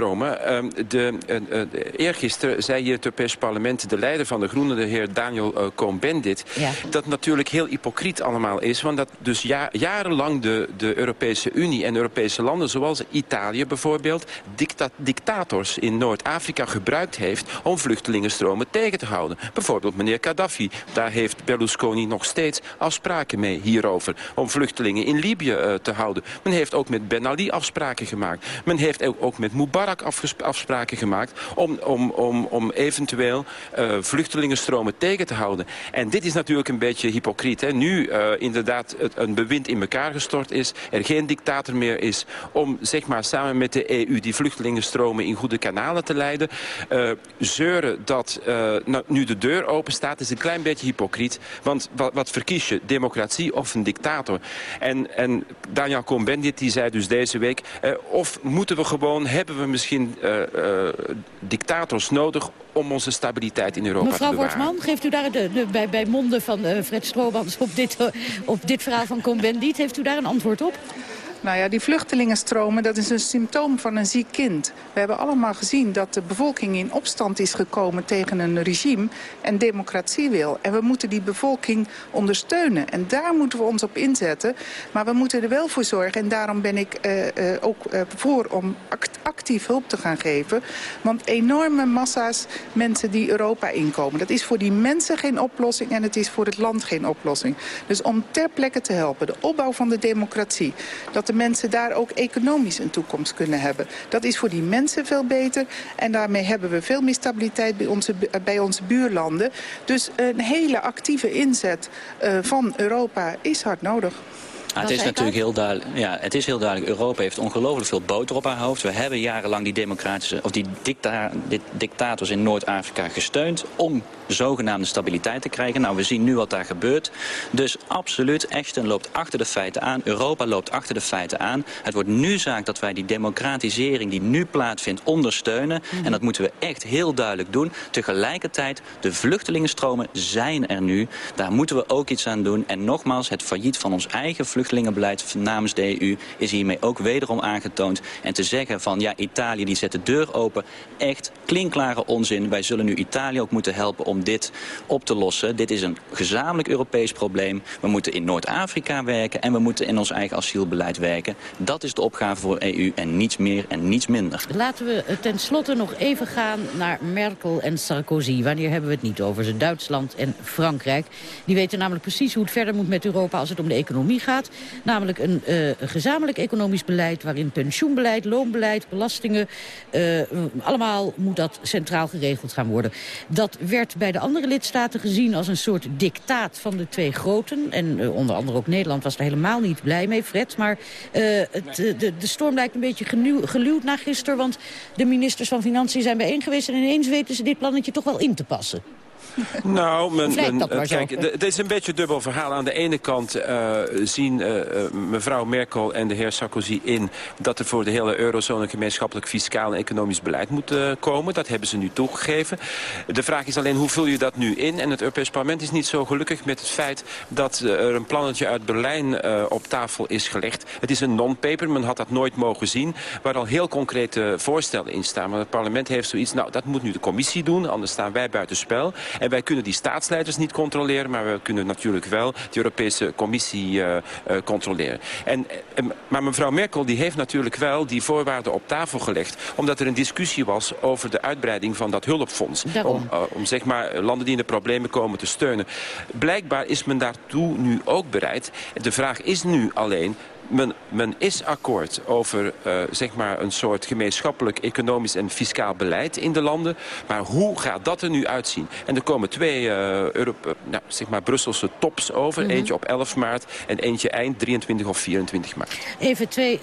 vluchtelingenstromen. Ehm, de, eh, eh, de- eergisteren zei hier het Europees Parlement de leider van de Groenen, de heer Daniel eh, Cohn-Bendit, Ja. dat natuurlijk heel hypocriet allemaal is. Want dat dus ja, jarenlang de, de Europese Unie en Europese landen, zoals Italië bijvoorbeeld, dicta- dictators in Noord-Afrika gebruikt heeft om vluchtelingenstromen tegen te houden. Bijvoorbeeld meneer Gaddafi. Daar heeft Berlusconi nog steeds afspraken mee hierover. Om vluchtelingen in Libië te houden. Men heeft ook met Ben Ali afspraken gemaakt. Men heeft ook, ook met Mubarak afspraken gemaakt om, om, om, om eventueel eh, vluchtelingenstromen tegen te houden. En dit is natuurlijk een beetje hypocriet. Hè? Nu eh, inderdaad het, een bewind in elkaar gestort is. Er geen dictator meer is om zeg maar, samen met de EU die vluchtelingenstromen in goede kanalen te leiden. Eh, zeuren dat nou, nu de deur open staat is een klein beetje hypocriet. Want wat, wat verkies je? Democratie of een dictator? En, en Daniel Cohn-Bendit die zei dus deze week... of moeten we gewoon, hebben we misschien eh, eh, dictators nodig... om onze stabiliteit in Europa Mevrouw te bewaren? Wortman, geeft u daar de, de, bij, bij monden van eh, Fred Stroobans op dit, op dit verhaal van Cohn-Bendit... heeft u daar een antwoord op? Nou ja, die vluchtelingenstromen, dat is een symptoom van een ziek kind. We hebben allemaal gezien dat de bevolking in opstand is gekomen tegen een regime en democratie wil. En we moeten die bevolking ondersteunen. En daar moeten we ons op inzetten. Maar we moeten er wel voor zorgen, en daarom ben ik uh, uh, ook uh, voor om act actief hulp te gaan geven. Want enorme massa's mensen die Europa inkomen, dat is voor die mensen geen oplossing en het is voor het land geen oplossing. Dus om ter plekke te helpen, de opbouw van de democratie, dat de mensen daar ook economisch een toekomst kunnen hebben. Dat is voor die mensen veel beter en daarmee hebben we veel meer stabiliteit bij onze, bij onze buurlanden. Dus een hele actieve inzet uh, van Europa is hard nodig. Ah, het is natuurlijk heel duidelijk. Ja, het is heel duidelijk. Europa heeft ongelooflijk veel boter op haar hoofd. We hebben jarenlang die democratische of die dicta dictators in Noord-Afrika gesteund om zogenaamde stabiliteit te krijgen. Nou, we zien nu wat daar gebeurt. Dus absoluut, Ashton loopt achter de feiten aan. Europa loopt achter de feiten aan. Het wordt nu zaak dat wij die democratisering die nu plaatsvindt ondersteunen. Mm. En dat moeten we echt heel duidelijk doen. Tegelijkertijd, de vluchtelingenstromen zijn er nu. Daar moeten we ook iets aan doen. En nogmaals, het failliet van ons eigen vluchtelingenbeleid namens de EU is hiermee ook wederom aangetoond. En te zeggen van ja, Italië die zet de deur open. Echt klinkklare onzin. Wij zullen nu Italië ook moeten helpen om om dit op te lossen. Dit is een gezamenlijk Europees probleem. We moeten in Noord-Afrika werken en we moeten in ons eigen asielbeleid werken. Dat is de opgave voor EU en niets meer en niets minder. Laten we tenslotte nog even gaan naar Merkel en Sarkozy. Wanneer hebben we het niet over? Ze Duitsland en Frankrijk. Die weten namelijk precies hoe het verder moet met Europa als het om de economie gaat. Namelijk een, een gezamenlijk economisch beleid waarin pensioenbeleid, loonbeleid, belastingen... Uh, allemaal moet dat centraal geregeld gaan worden. Dat werd bij bij de andere lidstaten gezien als een soort dictaat van de twee groten. En uh, onder andere ook Nederland was er helemaal niet blij mee, Fred. Maar uh, het, de, de storm lijkt een beetje geluwd na gisteren. Want de ministers van Financiën zijn bijeen geweest... en ineens weten ze dit plannetje toch wel in te passen. Nou, men, men, kijk, het is een beetje een dubbel verhaal. Aan de ene kant uh, zien uh, mevrouw Merkel en de heer Sarkozy in... dat er voor de hele eurozone gemeenschappelijk fiscaal en economisch beleid moet uh, komen. Dat hebben ze nu toegegeven. De vraag is alleen, hoe vul je dat nu in? En het Europees Parlement is niet zo gelukkig met het feit... dat er een plannetje uit Berlijn op tafel is gelegd. Het is een non-paper, men had dat nooit mogen zien... waar al heel concrete voorstellen in staan. Maar het parlement heeft zoiets, nou, dat moet nu de commissie doen... anders staan wij buiten spel. En wij kunnen die staatsleiders niet controleren... maar we kunnen natuurlijk wel de Europese Commissie uh, uh, controleren. En, uh, maar mevrouw Merkel die heeft natuurlijk wel die voorwaarden op tafel gelegd... omdat er een discussie was over de uitbreiding van dat hulpfonds. Om, om zeg maar landen die in de problemen komen te steunen. Blijkbaar is men daartoe nu ook bereid. De vraag is nu alleen men, men is akkoord over uh, zeg maar een soort gemeenschappelijk economisch en fiscaal beleid in de landen. Maar hoe gaat dat er nu uitzien? En er komen twee uh, Europe, nou, zeg maar Brusselse tops over. Mm -hmm. Eentje op 11 maart en eentje eind 23 of 24 maart. Even twee,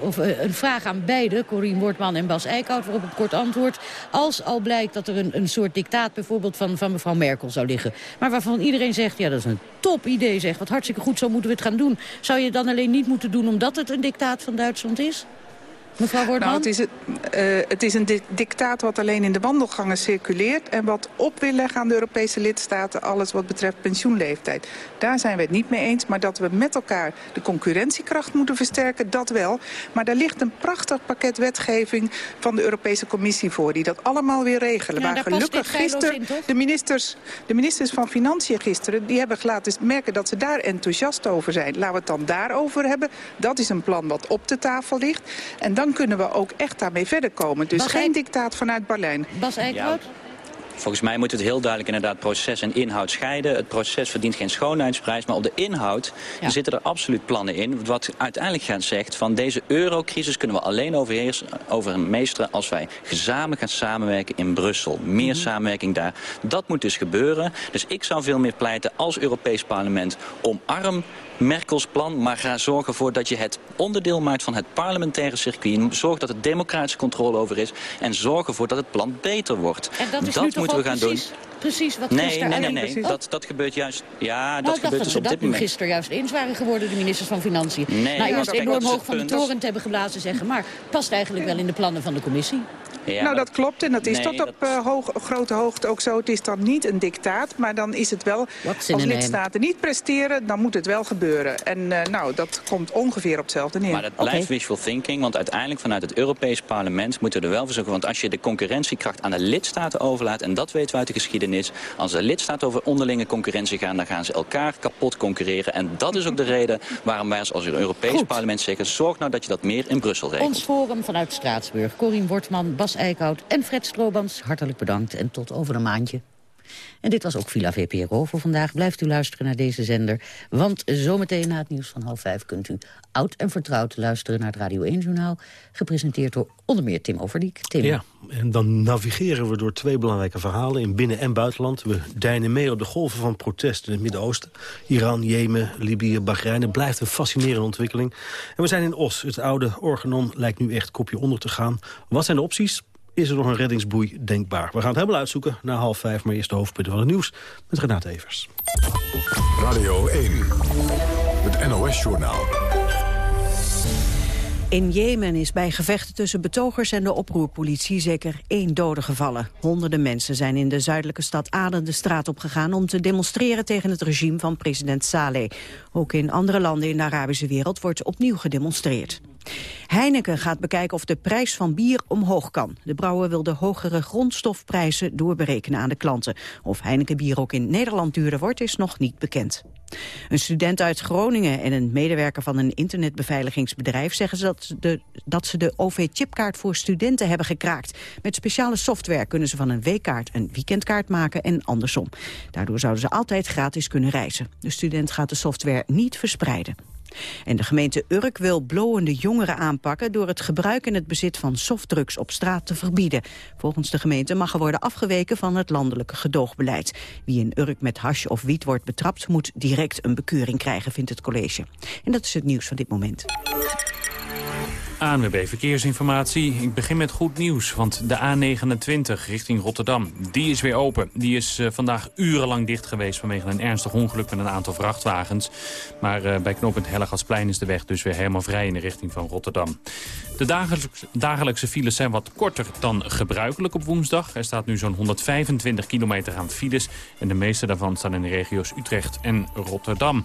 of, een vraag aan beide, Corien Wortman en Bas Eickhout, waarop een kort antwoord. Als al blijkt dat er een, een soort dictaat bijvoorbeeld van, van mevrouw Merkel zou liggen. Maar waarvan iedereen zegt, ja dat is een top idee zeg. Wat hartstikke goed, zo moeten we het gaan doen. Zou je dan alleen niet moeten doen omdat het een dictaat van Duitsland is? Mevrouw Wortman? Nou, het is, het, uh, het is een di dictaat wat alleen in de wandelgangen circuleert... en wat op wil leggen aan de Europese lidstaten... alles wat betreft pensioenleeftijd. Daar zijn we het niet mee eens. Maar dat we met elkaar de concurrentiekracht moeten versterken, dat wel. Maar daar ligt een prachtig pakket wetgeving van de Europese Commissie voor... die dat allemaal weer regelen. Ja, maar gelukkig gisteren de ministers, de ministers van Financiën gisteren... die hebben laten merken dat ze daar enthousiast over zijn. Laten we het dan daarover hebben. Dat is een plan wat op de tafel ligt. En dan dan kunnen we ook echt daarmee verder komen. Dus Bas geen dictaat vanuit Berlijn. Bas Eickhout? Ja. Volgens mij moet het heel duidelijk inderdaad proces en inhoud scheiden. Het proces verdient geen schoonheidsprijs, maar op de inhoud ja. zitten er absoluut plannen in. Wat uiteindelijk gaat zegt van deze eurocrisis kunnen we alleen overmeesteren als wij gezamenlijk gaan samenwerken in Brussel. Meer mm -hmm. samenwerking daar. Dat moet dus gebeuren. Dus ik zou veel meer pleiten als Europees parlement omarm Merkels plan, maar ga zorgen ervoor dat je het onderdeel maakt van het parlementaire circuit. Zorg dat er democratische controle over is en zorg ervoor dat het plan beter wordt. En dat, is dat nu moeten we gaan precies, doen. Precies wat nee, gisteren... Nee, nee, nee. Dat, dat gebeurt juist... Ja, dat nou, gebeurt dus op dit dat moment. gisteren juist eens waren geworden, de ministers van Financiën. Nee, nou, ja, eerst kijk, enorm dat hoog van de toren te hebben geblazen zeggen... maar past eigenlijk wel in de plannen van de commissie. Nou, dat, klopt en dat is tot op uh, grote hoogte ook zo. Het is dan niet een dictaat, maar dan is het wel... als lidstaten niet presteren, dan moet het wel gebeuren. En uh, nou, dat komt ongeveer op hetzelfde neer. Maar dat blijft wishful thinking, want uiteindelijk vanuit het Europees Parlement moeten we er wel voor zorgen. Want als je de concurrentiekracht aan de lidstaten overlaat, en dat weten we uit de geschiedenis... als de lidstaten over onderlinge concurrentie gaan, dan gaan ze elkaar kapot concurreren. En dat is ook de reden waarom wij als Europees Parlement zeggen... zorg nou dat je dat meer in Brussel regelt. Ons forum vanuit Straatsburg. Corien Wortman, Bas Eickhout en Fred Stroobans. Hartelijk bedankt en tot over een maandje. En dit was ook Villa VPRO voor vandaag. Blijft u luisteren naar deze zender. Want zometeen na het nieuws van half vijf kunt u oud en vertrouwd luisteren naar het Radio 1-journaal. Gepresenteerd door onder meer Tim Overdiek. Tim. Ja, en dan navigeren we door twee belangrijke verhalen in binnen- en buitenland. We deinen mee op de golven van protest in het Midden-Oosten. Iran, Jemen, Libië, Bahrein. Het blijft een fascinerende ontwikkeling. En we zijn in Os. Het oude Organon lijkt nu echt kopje onder te gaan. Wat zijn de opties? Is er nog een reddingsboei denkbaar. We gaan het helemaal uitzoeken na half vijf, maar eerst de hoofdpunten van het nieuws met Renate Evers. Radio 1, het NOS-journaal. In Jemen is bij gevechten tussen betogers en de oproerpolitie zeker één dode gevallen. Honderden mensen zijn in de zuidelijke stad Aden de straat opgegaan om te demonstreren tegen het regime van president Saleh. Ook in andere landen in de Arabische wereld wordt opnieuw gedemonstreerd. Heineken gaat bekijken of de prijs van bier omhoog kan. De brouwer wil de hogere grondstofprijzen doorberekenen aan de klanten. Of Heineken bier ook in Nederland duurder wordt, is nog niet bekend. Een student uit Groningen en een medewerker van een internetbeveiligingsbedrijf zeggen dat ze de, dat ze de OV-chipkaart voor studenten hebben gekraakt. Met speciale software kunnen ze van een weekkaart een weekendkaart maken en andersom. Daardoor zouden ze altijd gratis kunnen reizen. De student gaat de software niet verspreiden. En de gemeente Urk wil blowende jongeren aanpakken... door het gebruik en het bezit van softdrugs op straat te verbieden. Volgens de gemeente mag er worden afgeweken van het landelijke gedoogbeleid. Wie in Urk met hash of wiet wordt betrapt... moet direct een bekeuring krijgen, vindt het college. En dat is het nieuws van dit moment. ANWB Verkeersinformatie. Ik begin met goed nieuws, want de A29 richting Rotterdam, die is weer open. Die is uh, vandaag urenlang dicht geweest vanwege een ernstig ongeluk met een aantal vrachtwagens. Maar uh, bij knooppunt Hellegatsplein is de weg dus weer helemaal vrij in de richting van Rotterdam. De dagelijkse files zijn wat korter dan gebruikelijk op woensdag. Er staat nu zo'n 125 kilometer aan files en de meeste daarvan staan in de regio's Utrecht en Rotterdam.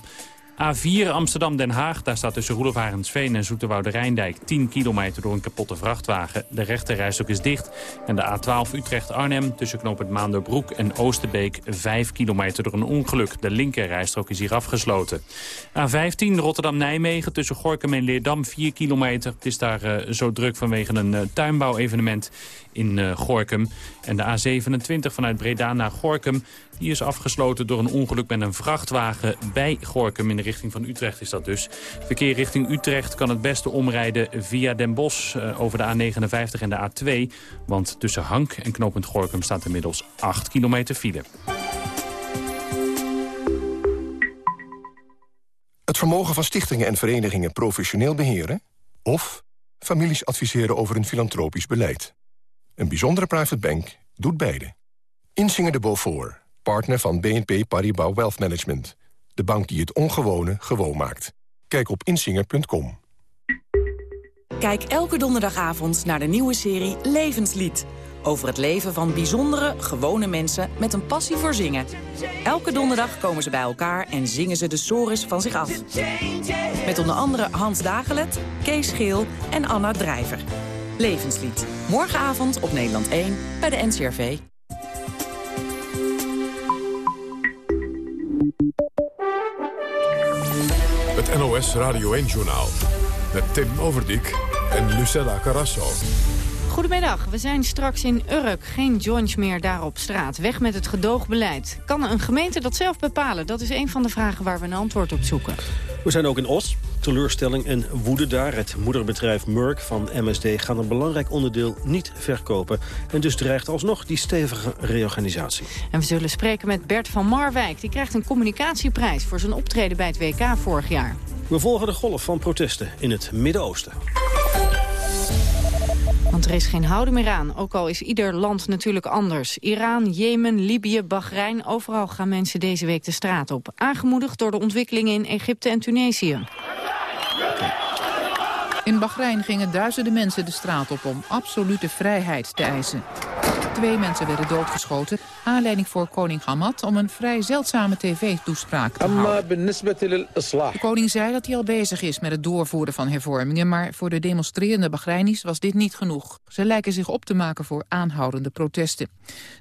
A4 Amsterdam-Den Haag, daar staat tussen Roelof en Zoeterwoude Rijndijk 10 kilometer door een kapotte vrachtwagen. De rechterrijstok is dicht. En de A12 Utrecht-Arnhem tussen knooppunt Maanderbroek en Oosterbeek 5 kilometer door een ongeluk. De linkerrijstrook is hier afgesloten. A15 Rotterdam-Nijmegen tussen Gorkum en Leerdam 4 kilometer. Het is daar uh, zo druk vanwege een uh, tuinbouwevenement in uh, Gorkum. En de A27 vanuit Breda naar Gorkum die is afgesloten door een ongeluk met een vrachtwagen bij Gorkum. In de richting van Utrecht is dat dus. Verkeer richting Utrecht kan het beste omrijden via Den Bosch uh, over de A59 en de A2. Want tussen Hank en knooppunt Gorkum staat inmiddels 8 kilometer file. Het vermogen van stichtingen en verenigingen professioneel beheren... of families adviseren over een filantropisch beleid. Een bijzondere private bank doet beide. Insinger de Beaufort partner van BNP Paribas Wealth Management. De bank die het ongewone gewoon maakt. Kijk op insinger.com. Kijk elke donderdagavond naar de nieuwe serie Levenslied. Over het leven van bijzondere, gewone mensen met een passie voor zingen. Elke donderdag komen ze bij elkaar en zingen ze de sores van zich af. Met onder andere Hans Dagelet, Kees Geel en Anna Drijver. Levenslied. Morgenavond op Nederland 1 bij de NCRV. NOS Radio 1-journaal. Met Tim Overdijk en Lucella Carrasso. Goedemiddag, we zijn straks in Urk. Geen joints meer daar op straat. Weg met het gedoogbeleid. Kan een gemeente dat zelf bepalen? Dat is een van de vragen waar we een antwoord op zoeken. We zijn ook in Os. Teleurstelling en woede daar. Het moederbedrijf Merck van MSD gaat een belangrijk onderdeel niet verkopen. En dus dreigt alsnog die stevige reorganisatie. En we zullen spreken met Bert van Marwijk. Die krijgt een communicatieprijs voor zijn optreden bij het WK vorig jaar. We volgen de golf van protesten in het Midden-Oosten. Er is geen houden meer aan, ook al is ieder land natuurlijk anders. Iran, Jemen, Libië, Bahrein, overal gaan mensen deze week de straat op. Aangemoedigd door de ontwikkelingen in Egypte en Tunesië. In Bahrein gingen duizenden mensen de straat op om absolute vrijheid te eisen. Twee mensen werden doodgeschoten. Aanleiding voor koning Hamad om een vrij zeldzame tv-toespraak te houden. De koning zei dat hij al bezig is met het doorvoeren van hervormingen... maar voor de demonstrerende Bahrainis was dit niet genoeg. Ze lijken zich op te maken voor aanhoudende protesten.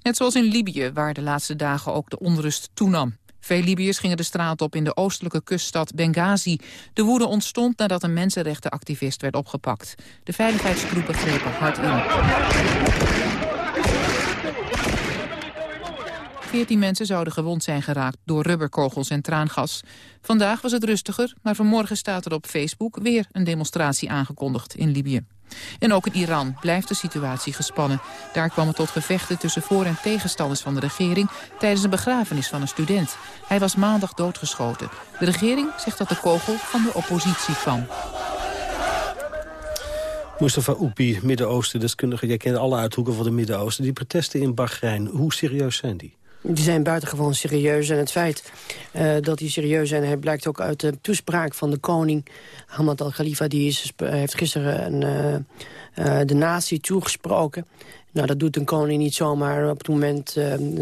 Net zoals in Libië, waar de laatste dagen ook de onrust toenam. Veel Libiërs gingen de straat op in de oostelijke kuststad Benghazi. De woede ontstond nadat een mensenrechtenactivist werd opgepakt. De veiligheidstroepen grepen hard in. Veertien mensen zouden gewond zijn geraakt door rubberkogels en traangas. Vandaag was het rustiger, maar vanmorgen staat er op Facebook weer een demonstratie aangekondigd in Libië. En ook in Iran blijft de situatie gespannen. Daar kwam het tot gevechten tussen voor- en tegenstanders van de regering... tijdens een begrafenis van een student. Hij was maandag doodgeschoten. De regering zegt dat de kogel van de oppositie kwam. Mustafa Oepi, Midden-Oosten-deskundige. Jij kent alle uithoeken van het Midden-Oosten. Die protesten in Bahrein, hoe serieus zijn die? Die zijn buitengewoon serieus. En het feit uh, dat die serieus zijn... Hij blijkt ook uit de toespraak van de koning Hamad al-Khalifa. Die is, heeft gisteren een, uh, de natie toegesproken. Nou, dat doet een koning niet zomaar op het moment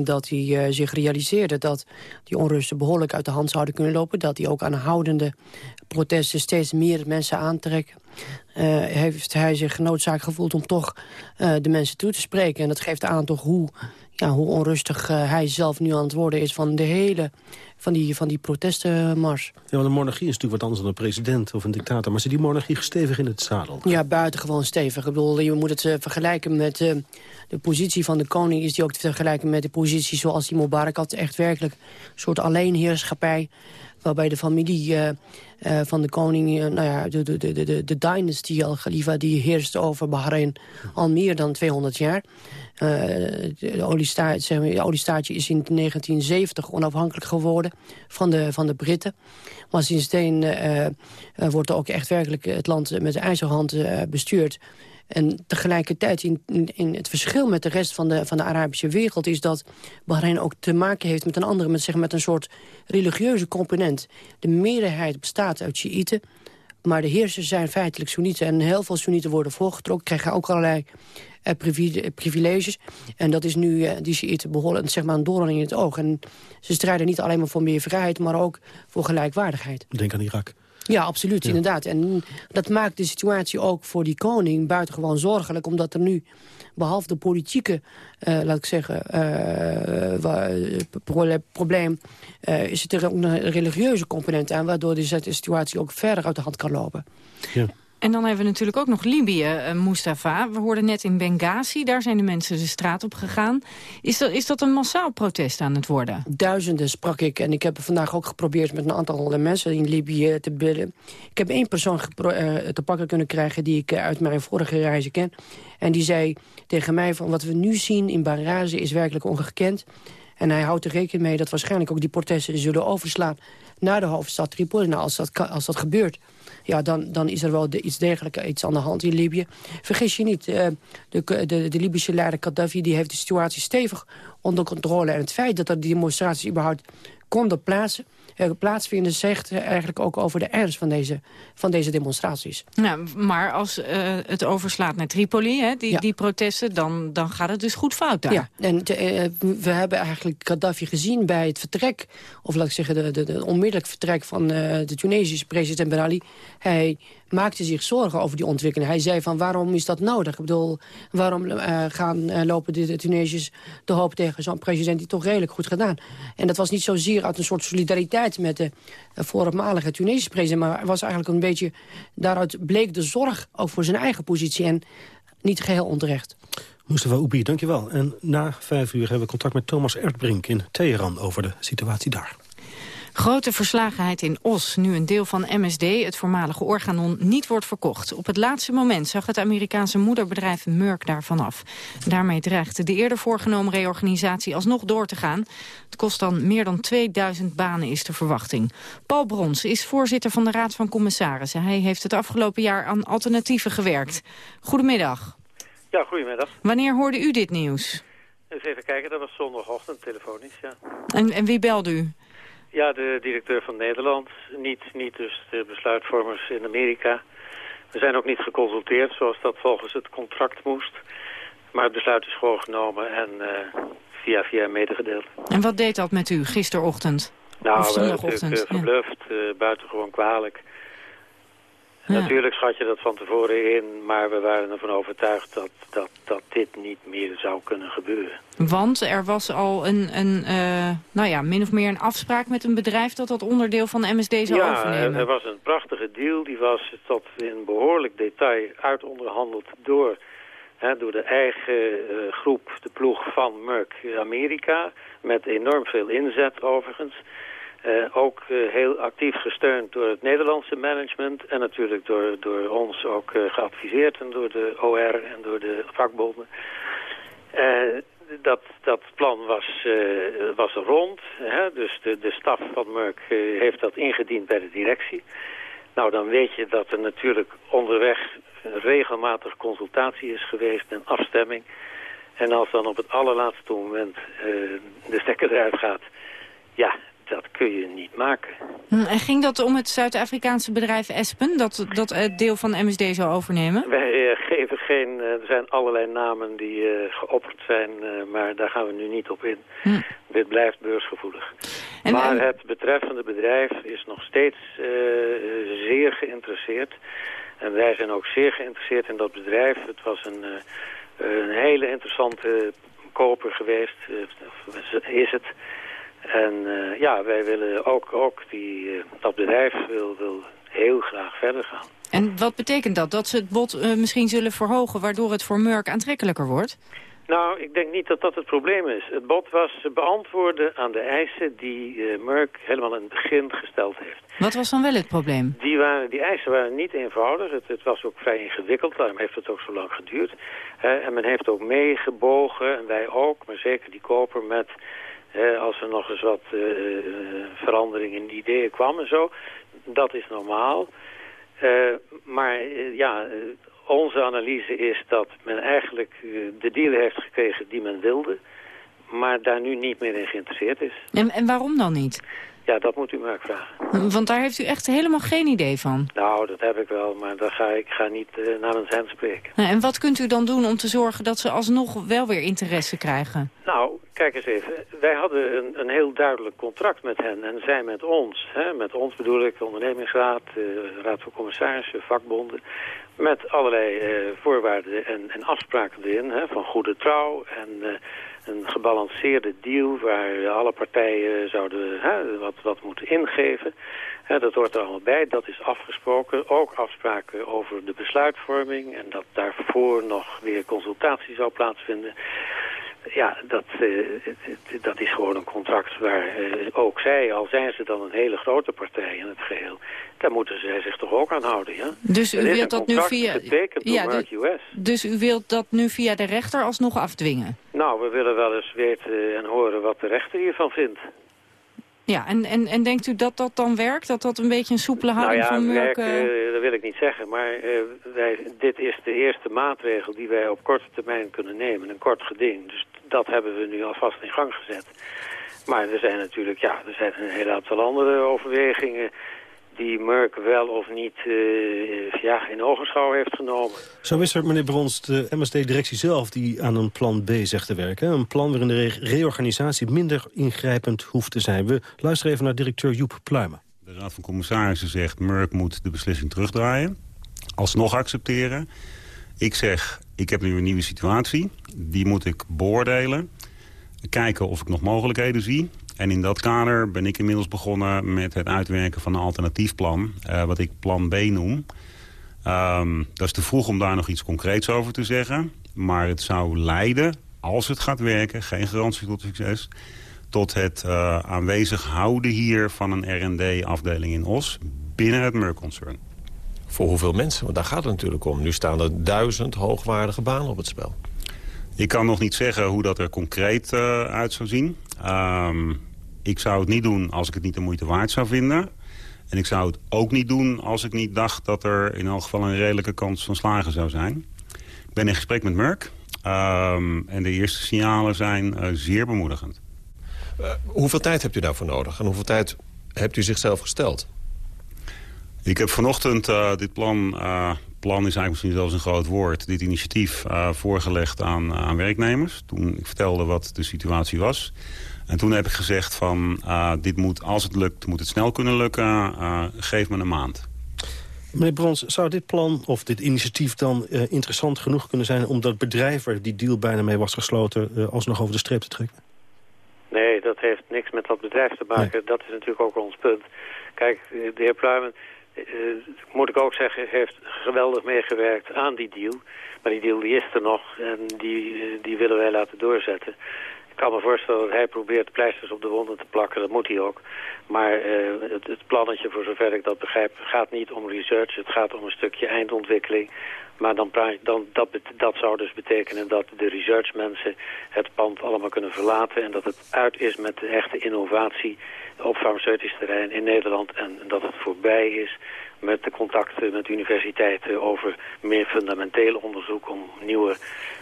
dat hij zich realiseerde... dat die onrusten behoorlijk uit de hand zouden kunnen lopen. Dat hij ook aanhoudende protesten steeds meer mensen aantrekken. heeft hij zich genoodzaakt gevoeld om toch de mensen toe te spreken. En dat geeft aan toch hoe ja, hoe onrustig uh, hij zelf nu aan het worden is van de hele van die, van die protestenmars. Ja, want een monarchie is natuurlijk wat anders dan een president of een dictator. Maar zit die monarchie stevig in het zadel? Ja, buitengewoon stevig. Ik bedoel, je moet het uh, vergelijken met uh, de positie van de koning... is die ook te vergelijken met de positie zoals die Mubarak had. Echt werkelijk een soort alleenheerschappij waarbij de familie uh, uh, van de koning, uh, nou ja, de, de, de, de, de dynasty al-Khalifa... die heerst over Bahrein al meer dan 200 jaar. de oliestaat, zeg maar, oliestaatje is in 1970 onafhankelijk geworden van de, van de Britten. Maar sindsdien wordt er ook echt werkelijk het land met de ijzerhand bestuurd... En tegelijkertijd in, in, het verschil met de rest van de, van de Arabische wereld... is dat Bahrein ook te maken heeft met een andere, met, zeg, met een soort religieuze component. De meerderheid bestaat uit Shiiten, maar de heersers zijn feitelijk Soenieten. En heel veel Soenieten worden voorgetrokken, krijgen ook allerlei eh, privileges. En dat is nu, eh, die Shiiten behoorlijk zeg maar, een doorn in het oog. En ze strijden niet alleen maar voor meer vrijheid, maar ook voor gelijkwaardigheid. Denk aan Irak. Ja, absoluut, inderdaad. En dat maakt de situatie ook voor die koning buitengewoon zorgelijk... omdat er nu, behalve de politieke, uh, laat ik zeggen, uh, probleem... Uh, is er ook een religieuze component aan... waardoor de situatie ook verder uit de hand kan lopen. Ja. En dan hebben we natuurlijk ook nog Libië, uh, Mustafa. We hoorden net in Benghazi, daar zijn de mensen de straat op gegaan. Is dat, is dat een massaal protest aan het worden? Duizenden sprak ik. En ik heb vandaag ook geprobeerd met een aantal mensen in Libië te bidden. Ik heb één persoon uh, te pakken kunnen krijgen die ik uh, uit mijn vorige reizen ken. En die zei tegen mij van wat we nu zien in Benghazi is werkelijk ongekend. En hij houdt er rekening mee dat waarschijnlijk ook die protesten zullen overslaan naar de hoofdstad Tripoli. Nou, als dat, als dat gebeurt, ja, dan, dan is er wel iets dergelijks iets aan de hand in Libië. Vergis je niet, uh, de, de, de, Libische leider Gaddafi die heeft de situatie stevig onder controle. En het feit dat er die demonstraties überhaupt konden plaatsen uh, plaatsvinden... zegt eigenlijk ook over de ernst van deze, van deze demonstraties. Nou, maar als uh, het overslaat naar Tripoli, hè, die, ja. die protesten... Dan, dan gaat het dus goed fout daar. Ja, en uh, we hebben eigenlijk Gaddafi gezien bij het vertrek... of laat ik zeggen, de, de, de onmiddellijk vertrek van de Tunesische president Ben Ali. Hij maakte zich zorgen over die ontwikkeling. Hij zei van waarom is dat nodig? Ik bedoel, waarom uh, gaan uh, lopen de, Tunesiërs de hoop tegen zo'n president die toch redelijk goed gedaan. En dat was niet zozeer uit een soort solidariteit met de uh, voormalige Tunesische president, maar was eigenlijk een beetje, daaruit bleek de zorg ook voor zijn eigen positie en niet geheel onterecht. Mustafa Oebi, dankjewel. En na vijf uur hebben we contact met Thomas Erdbrink in Teheran over de situatie daar. Grote verslagenheid in Os, nu een deel van MSD, het voormalige Organon, niet wordt verkocht. Op het laatste moment zag het Amerikaanse moederbedrijf Merck daarvan af. Daarmee dreigt de eerder voorgenomen reorganisatie alsnog door te gaan. Het kost dan meer dan 2000 banen is de verwachting. Paul Brons is voorzitter van de Raad van Commissarissen. Hij heeft het afgelopen jaar aan alternatieven gewerkt. Goedemiddag. Ja, goedemiddag. Wanneer hoorde u dit nieuws? Eens even kijken, dat was zondagochtend telefonisch, ja. En, en wie belde u? Ja, de directeur van Nederland. Niet, niet dus de besluitvormers in Amerika. We zijn ook niet geconsulteerd zoals dat volgens het contract moest. Maar het besluit is gewoon genomen en uh, via via medegedeeld. En wat deed dat met u gisterochtend? Nou, of zondagochtend? Uh, verbluft, ja. uh, buitengewoon kwalijk. Ja. Natuurlijk schat je dat van tevoren in, maar we waren ervan overtuigd dat, dat, dat dit niet meer zou kunnen gebeuren. Want er was al een, een uh, nou ja, min of meer een afspraak met een bedrijf dat dat onderdeel van MSD zou ja, overnemen. Ja, er was een prachtige deal, die was tot in behoorlijk detail uitonderhandeld door, hè, door de eigen uh, groep, de ploeg van Merck Amerika, met enorm veel inzet overigens. Uh, ook uh, heel actief gesteund door het Nederlandse management en natuurlijk door, door ons ook uh, geadviseerd en door de OR en door de vakbonden. dat, dat plan was, was rond, hè? dus de, de staf van Merck heeft dat ingediend bij de directie. Nou, dan weet je dat er natuurlijk onderweg regelmatig consultatie is geweest en afstemming. En als dan op het allerlaatste moment de stekker eruit gaat, ja, dat kun je niet maken. En ging dat om het Zuid-Afrikaanse bedrijf Espen, dat, dat het deel van MSD zou overnemen? Wij uh, geven geen, uh, er zijn allerlei namen die uh, geopperd zijn, maar daar gaan we nu niet op in. Hm. Dit blijft beursgevoelig. En, maar het betreffende bedrijf is nog steeds zeer geïnteresseerd. En wij zijn ook zeer geïnteresseerd in dat bedrijf. Het was een, een hele interessante koper geweest, is het... En uh, ja, wij willen ook, ook die, uh, dat bedrijf wil, wil heel graag verder gaan. En wat betekent dat? Dat ze het bod uh, misschien zullen verhogen, waardoor het voor Merck aantrekkelijker wordt? Nou, ik denk niet dat dat het probleem is. Het bod was beantwoorden aan de eisen die Merck helemaal in het begin gesteld heeft. Wat was dan wel het probleem? Die, waren, die eisen waren niet eenvoudig. Het, het was ook vrij ingewikkeld. Daarom heeft het ook zo lang geduurd. en men heeft ook meegebogen, en wij ook, maar zeker die koper met... Als er nog eens wat uh, verandering in ideeën kwam en zo. Dat is normaal. Uh, maar ja, onze analyse is dat men eigenlijk de deal heeft gekregen die men wilde. Maar daar nu niet meer in geïnteresseerd is. En, en waarom dan niet? Ja, dat moet u me ook vragen. Want daar heeft u echt helemaal geen idee van? Nou, dat heb ik wel, maar daar ga ik ga niet uh, namens hen spreken. En wat kunt u dan doen om te zorgen dat ze alsnog wel weer interesse krijgen? Nou, kijk eens even. Wij hadden een, een heel duidelijk contract met hen en zij met ons. Hè? Met ons bedoel ik de ondernemingsraad, de raad van commissarissen, vakbonden. Met allerlei uh, voorwaarden en, en, afspraken erin, hè? van goede trouw en... Een gebalanceerde deal waar alle partijen zouden hè, wat, wat moeten ingeven. Hè, dat hoort er allemaal bij, dat is afgesproken. Ook afspraken over de besluitvorming en dat daarvoor nog weer consultatie zou plaatsvinden. Ja, dat, uh, dat is gewoon een contract waar uh, ook zij, al zijn ze dan een hele grote partij in het geheel, daar moeten zij zich toch ook aan houden, ja? Dus u wilt dat nu via... ja, Merck US. Dus u wilt dat nu via de rechter alsnog afdwingen? Nou, we willen wel eens weten en horen wat de rechter hiervan vindt. Ja, en, en, en denkt u dat dat dan werkt? Dat dat een beetje een soepele houding nou ja, van. Werk, uh, dat wil ik niet zeggen, maar uh, wij, dit is de eerste maatregel die wij op korte termijn kunnen nemen. Een kort geding. Dus dat hebben we nu alvast in gang gezet. Maar er zijn natuurlijk, ja, er zijn een hele aantal andere overwegingen die Merck wel of niet uh, ja, in ogenschouw heeft genomen. Zo is er, meneer Brons, de MSD-directie zelf die aan een plan B zegt te werken. Een plan waarin de re reorganisatie minder ingrijpend hoeft te zijn. We luisteren even naar directeur Joep Pluimen. De Raad van Commissarissen zegt Merck moet de beslissing terugdraaien. Alsnog accepteren. Ik zeg, ik heb nu een nieuwe situatie. Die moet ik beoordelen. Kijken of ik nog mogelijkheden zie. En in dat kader ben ik inmiddels begonnen met het uitwerken van een alternatief plan. Uh, wat ik plan B noem. Um, dat is te vroeg om daar nog iets concreets over te zeggen. Maar het zou leiden, als het gaat werken, geen garantie tot succes... tot het uh, aanwezig houden hier van een R&D-afdeling in Os binnen het Merck-concern. Voor hoeveel mensen? Want daar gaat het natuurlijk om. Nu staan er duizend hoogwaardige banen op het spel. Ik kan nog niet zeggen hoe dat er concreet uh, uit zou zien. Um, ik zou het niet doen als ik het niet de moeite waard zou vinden. En ik zou het ook niet doen als ik niet dacht dat er in elk geval een redelijke kans van slagen zou zijn. Ik ben in gesprek met Merck. Um, en de eerste signalen zijn uh, zeer bemoedigend. Uh, hoeveel tijd hebt u daarvoor nodig? En hoeveel tijd hebt u zichzelf gesteld? Ik heb vanochtend uh, dit plan plan is eigenlijk misschien zelfs een groot woord... dit initiatief uh, voorgelegd aan, aan werknemers. Toen ik vertelde wat de situatie was. En toen heb ik gezegd van, uh, dit moet, als het lukt, moet het snel kunnen lukken. Uh, geef me een maand. Meneer Brons, zou dit plan of dit initiatief dan uh, interessant genoeg kunnen zijn... om dat bedrijf waar die deal bijna mee was gesloten... Uh, alsnog over de streep te trekken? Nee, dat heeft niks met dat bedrijf te maken. Nee. Dat is natuurlijk ook ons punt. Kijk, de heer Pluimen, moet ik ook zeggen, heeft geweldig meegewerkt aan die deal. Maar die deal die is er nog en die, die willen wij laten doorzetten. Ik kan me voorstellen dat hij probeert pleisters op de wonden te plakken. Dat moet hij ook. Maar uh, het, het, plannetje, voor zover ik dat begrijp, gaat niet om research. Het gaat om een stukje eindontwikkeling. Maar dan, dan, dat, dat zou dus betekenen dat de researchmensen het pand allemaal kunnen verlaten. En dat het uit is met de echte innovatie op farmaceutisch terrein in Nederland. En dat het voorbij is met de contacten met universiteiten over meer fundamenteel onderzoek om nieuwe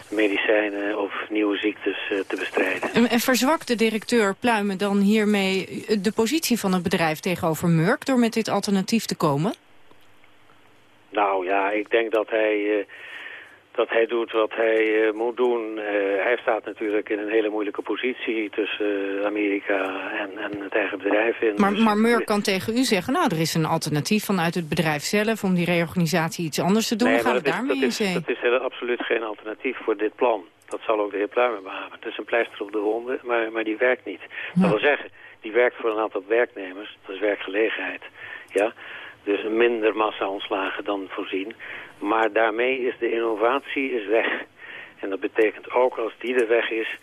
medicijnen of nieuwe ziektes uh, te bestrijden. En, en verzwakt de directeur Pluimen dan hiermee de positie van het bedrijf tegenover Merck door met dit alternatief te komen? Nou ja, ik denk dat hij, uh, dat hij doet wat hij uh, moet doen. hij staat natuurlijk in een hele moeilijke positie tussen Amerika en, en het eigen bedrijf. In. Maar, maar Merck kan tegen u zeggen, nou er is een alternatief vanuit het bedrijf zelf om die reorganisatie iets anders te doen. Nee, Gaan we daarmee in zee? Dat is heel, absoluut geen alternatief voor dit plan. Dat zal ook de heer Pluimen behamen. Het is een pleister op de wonden, maar, maar die werkt niet. Ja. Dat wil zeggen, die werkt voor een aantal werknemers. Dat is werkgelegenheid. Ja? Dus minder massa ontslagen dan voorzien. Maar daarmee is de innovatie is weg. En dat betekent ook als die er weg is...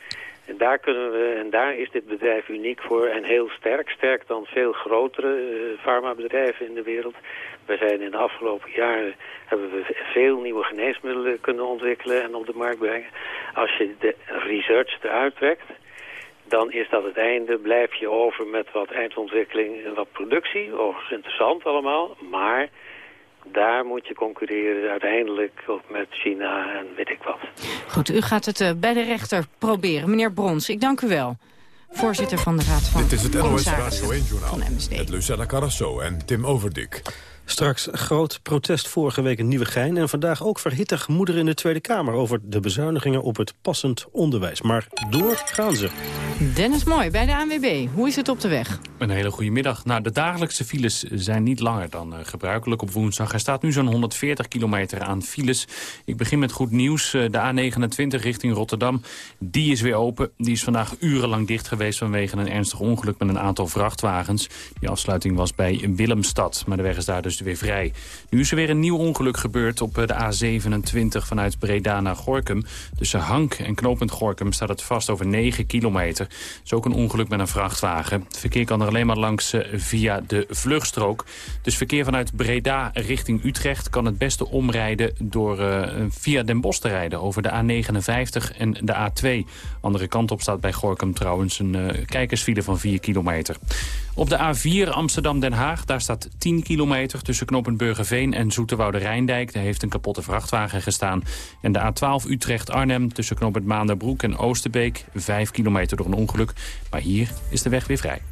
En daar, kunnen we, en daar is dit bedrijf uniek voor en heel sterk. Sterk dan veel grotere uh, farmabedrijven in de wereld. We zijn in de afgelopen jaren hebben we veel nieuwe geneesmiddelen kunnen ontwikkelen en op de markt brengen. Als je de research eruit trekt, dan is dat het einde. Blijf je over met wat eindontwikkeling en wat productie. Overigens interessant allemaal, maar daar moet je concurreren uiteindelijk ook met China en weet ik wat. Goed, u gaat het uh, bij de rechter proberen. Meneer Brons, ik dank u wel. Voorzitter van de Raad van Dit is het NOS Radio 1-journaal met Lucella Carrasso en Tim Overdik. Straks groot protest vorige week in Nieuwegein... en vandaag ook verhitte gemoederen in de Tweede Kamer... over de bezuinigingen op het passend onderwijs. Maar door gaan ze. Dennis Mooi bij de ANWB. Hoe is het op de weg? Een hele goede middag. Nou, de dagelijkse files zijn niet langer dan uh, gebruikelijk op woensdag. Er staat nu zo'n 140 kilometer aan files. Ik begin met goed nieuws. Uh, de A29 richting Rotterdam, die is weer open. Die is vandaag urenlang dicht geweest vanwege een ernstig ongeluk met een aantal vrachtwagens. Die afsluiting was bij Willemstad, maar de weg is daar dus weer vrij. Nu is er weer een nieuw ongeluk gebeurd op de A27 vanuit Breda naar Gorkum. Tussen Hank en knooppunt Gorkum staat het vast over 9 kilometer. Het is ook een ongeluk met een vrachtwagen. Het verkeer kan er alleen maar langs uh, via de vluchtstrook. Dus verkeer vanuit Breda richting Utrecht kan het beste omrijden door uh, via Den Bosch te rijden over de A59 en de A2. Andere kant op staat bij Gorkum trouwens een uh, kijkersfile van 4 kilometer. Op de A4 Amsterdam-Den Haag, daar staat 10 kilometer tussen knooppunt Burgerveen en Zoeterwoude Rijndijk. Daar heeft een kapotte vrachtwagen gestaan. En de A12 Utrecht-Arnhem tussen knooppunt Maanderbroek en Oosterbeek. 5 kilometer door een ongeluk. Maar hier is de weg weer vrij.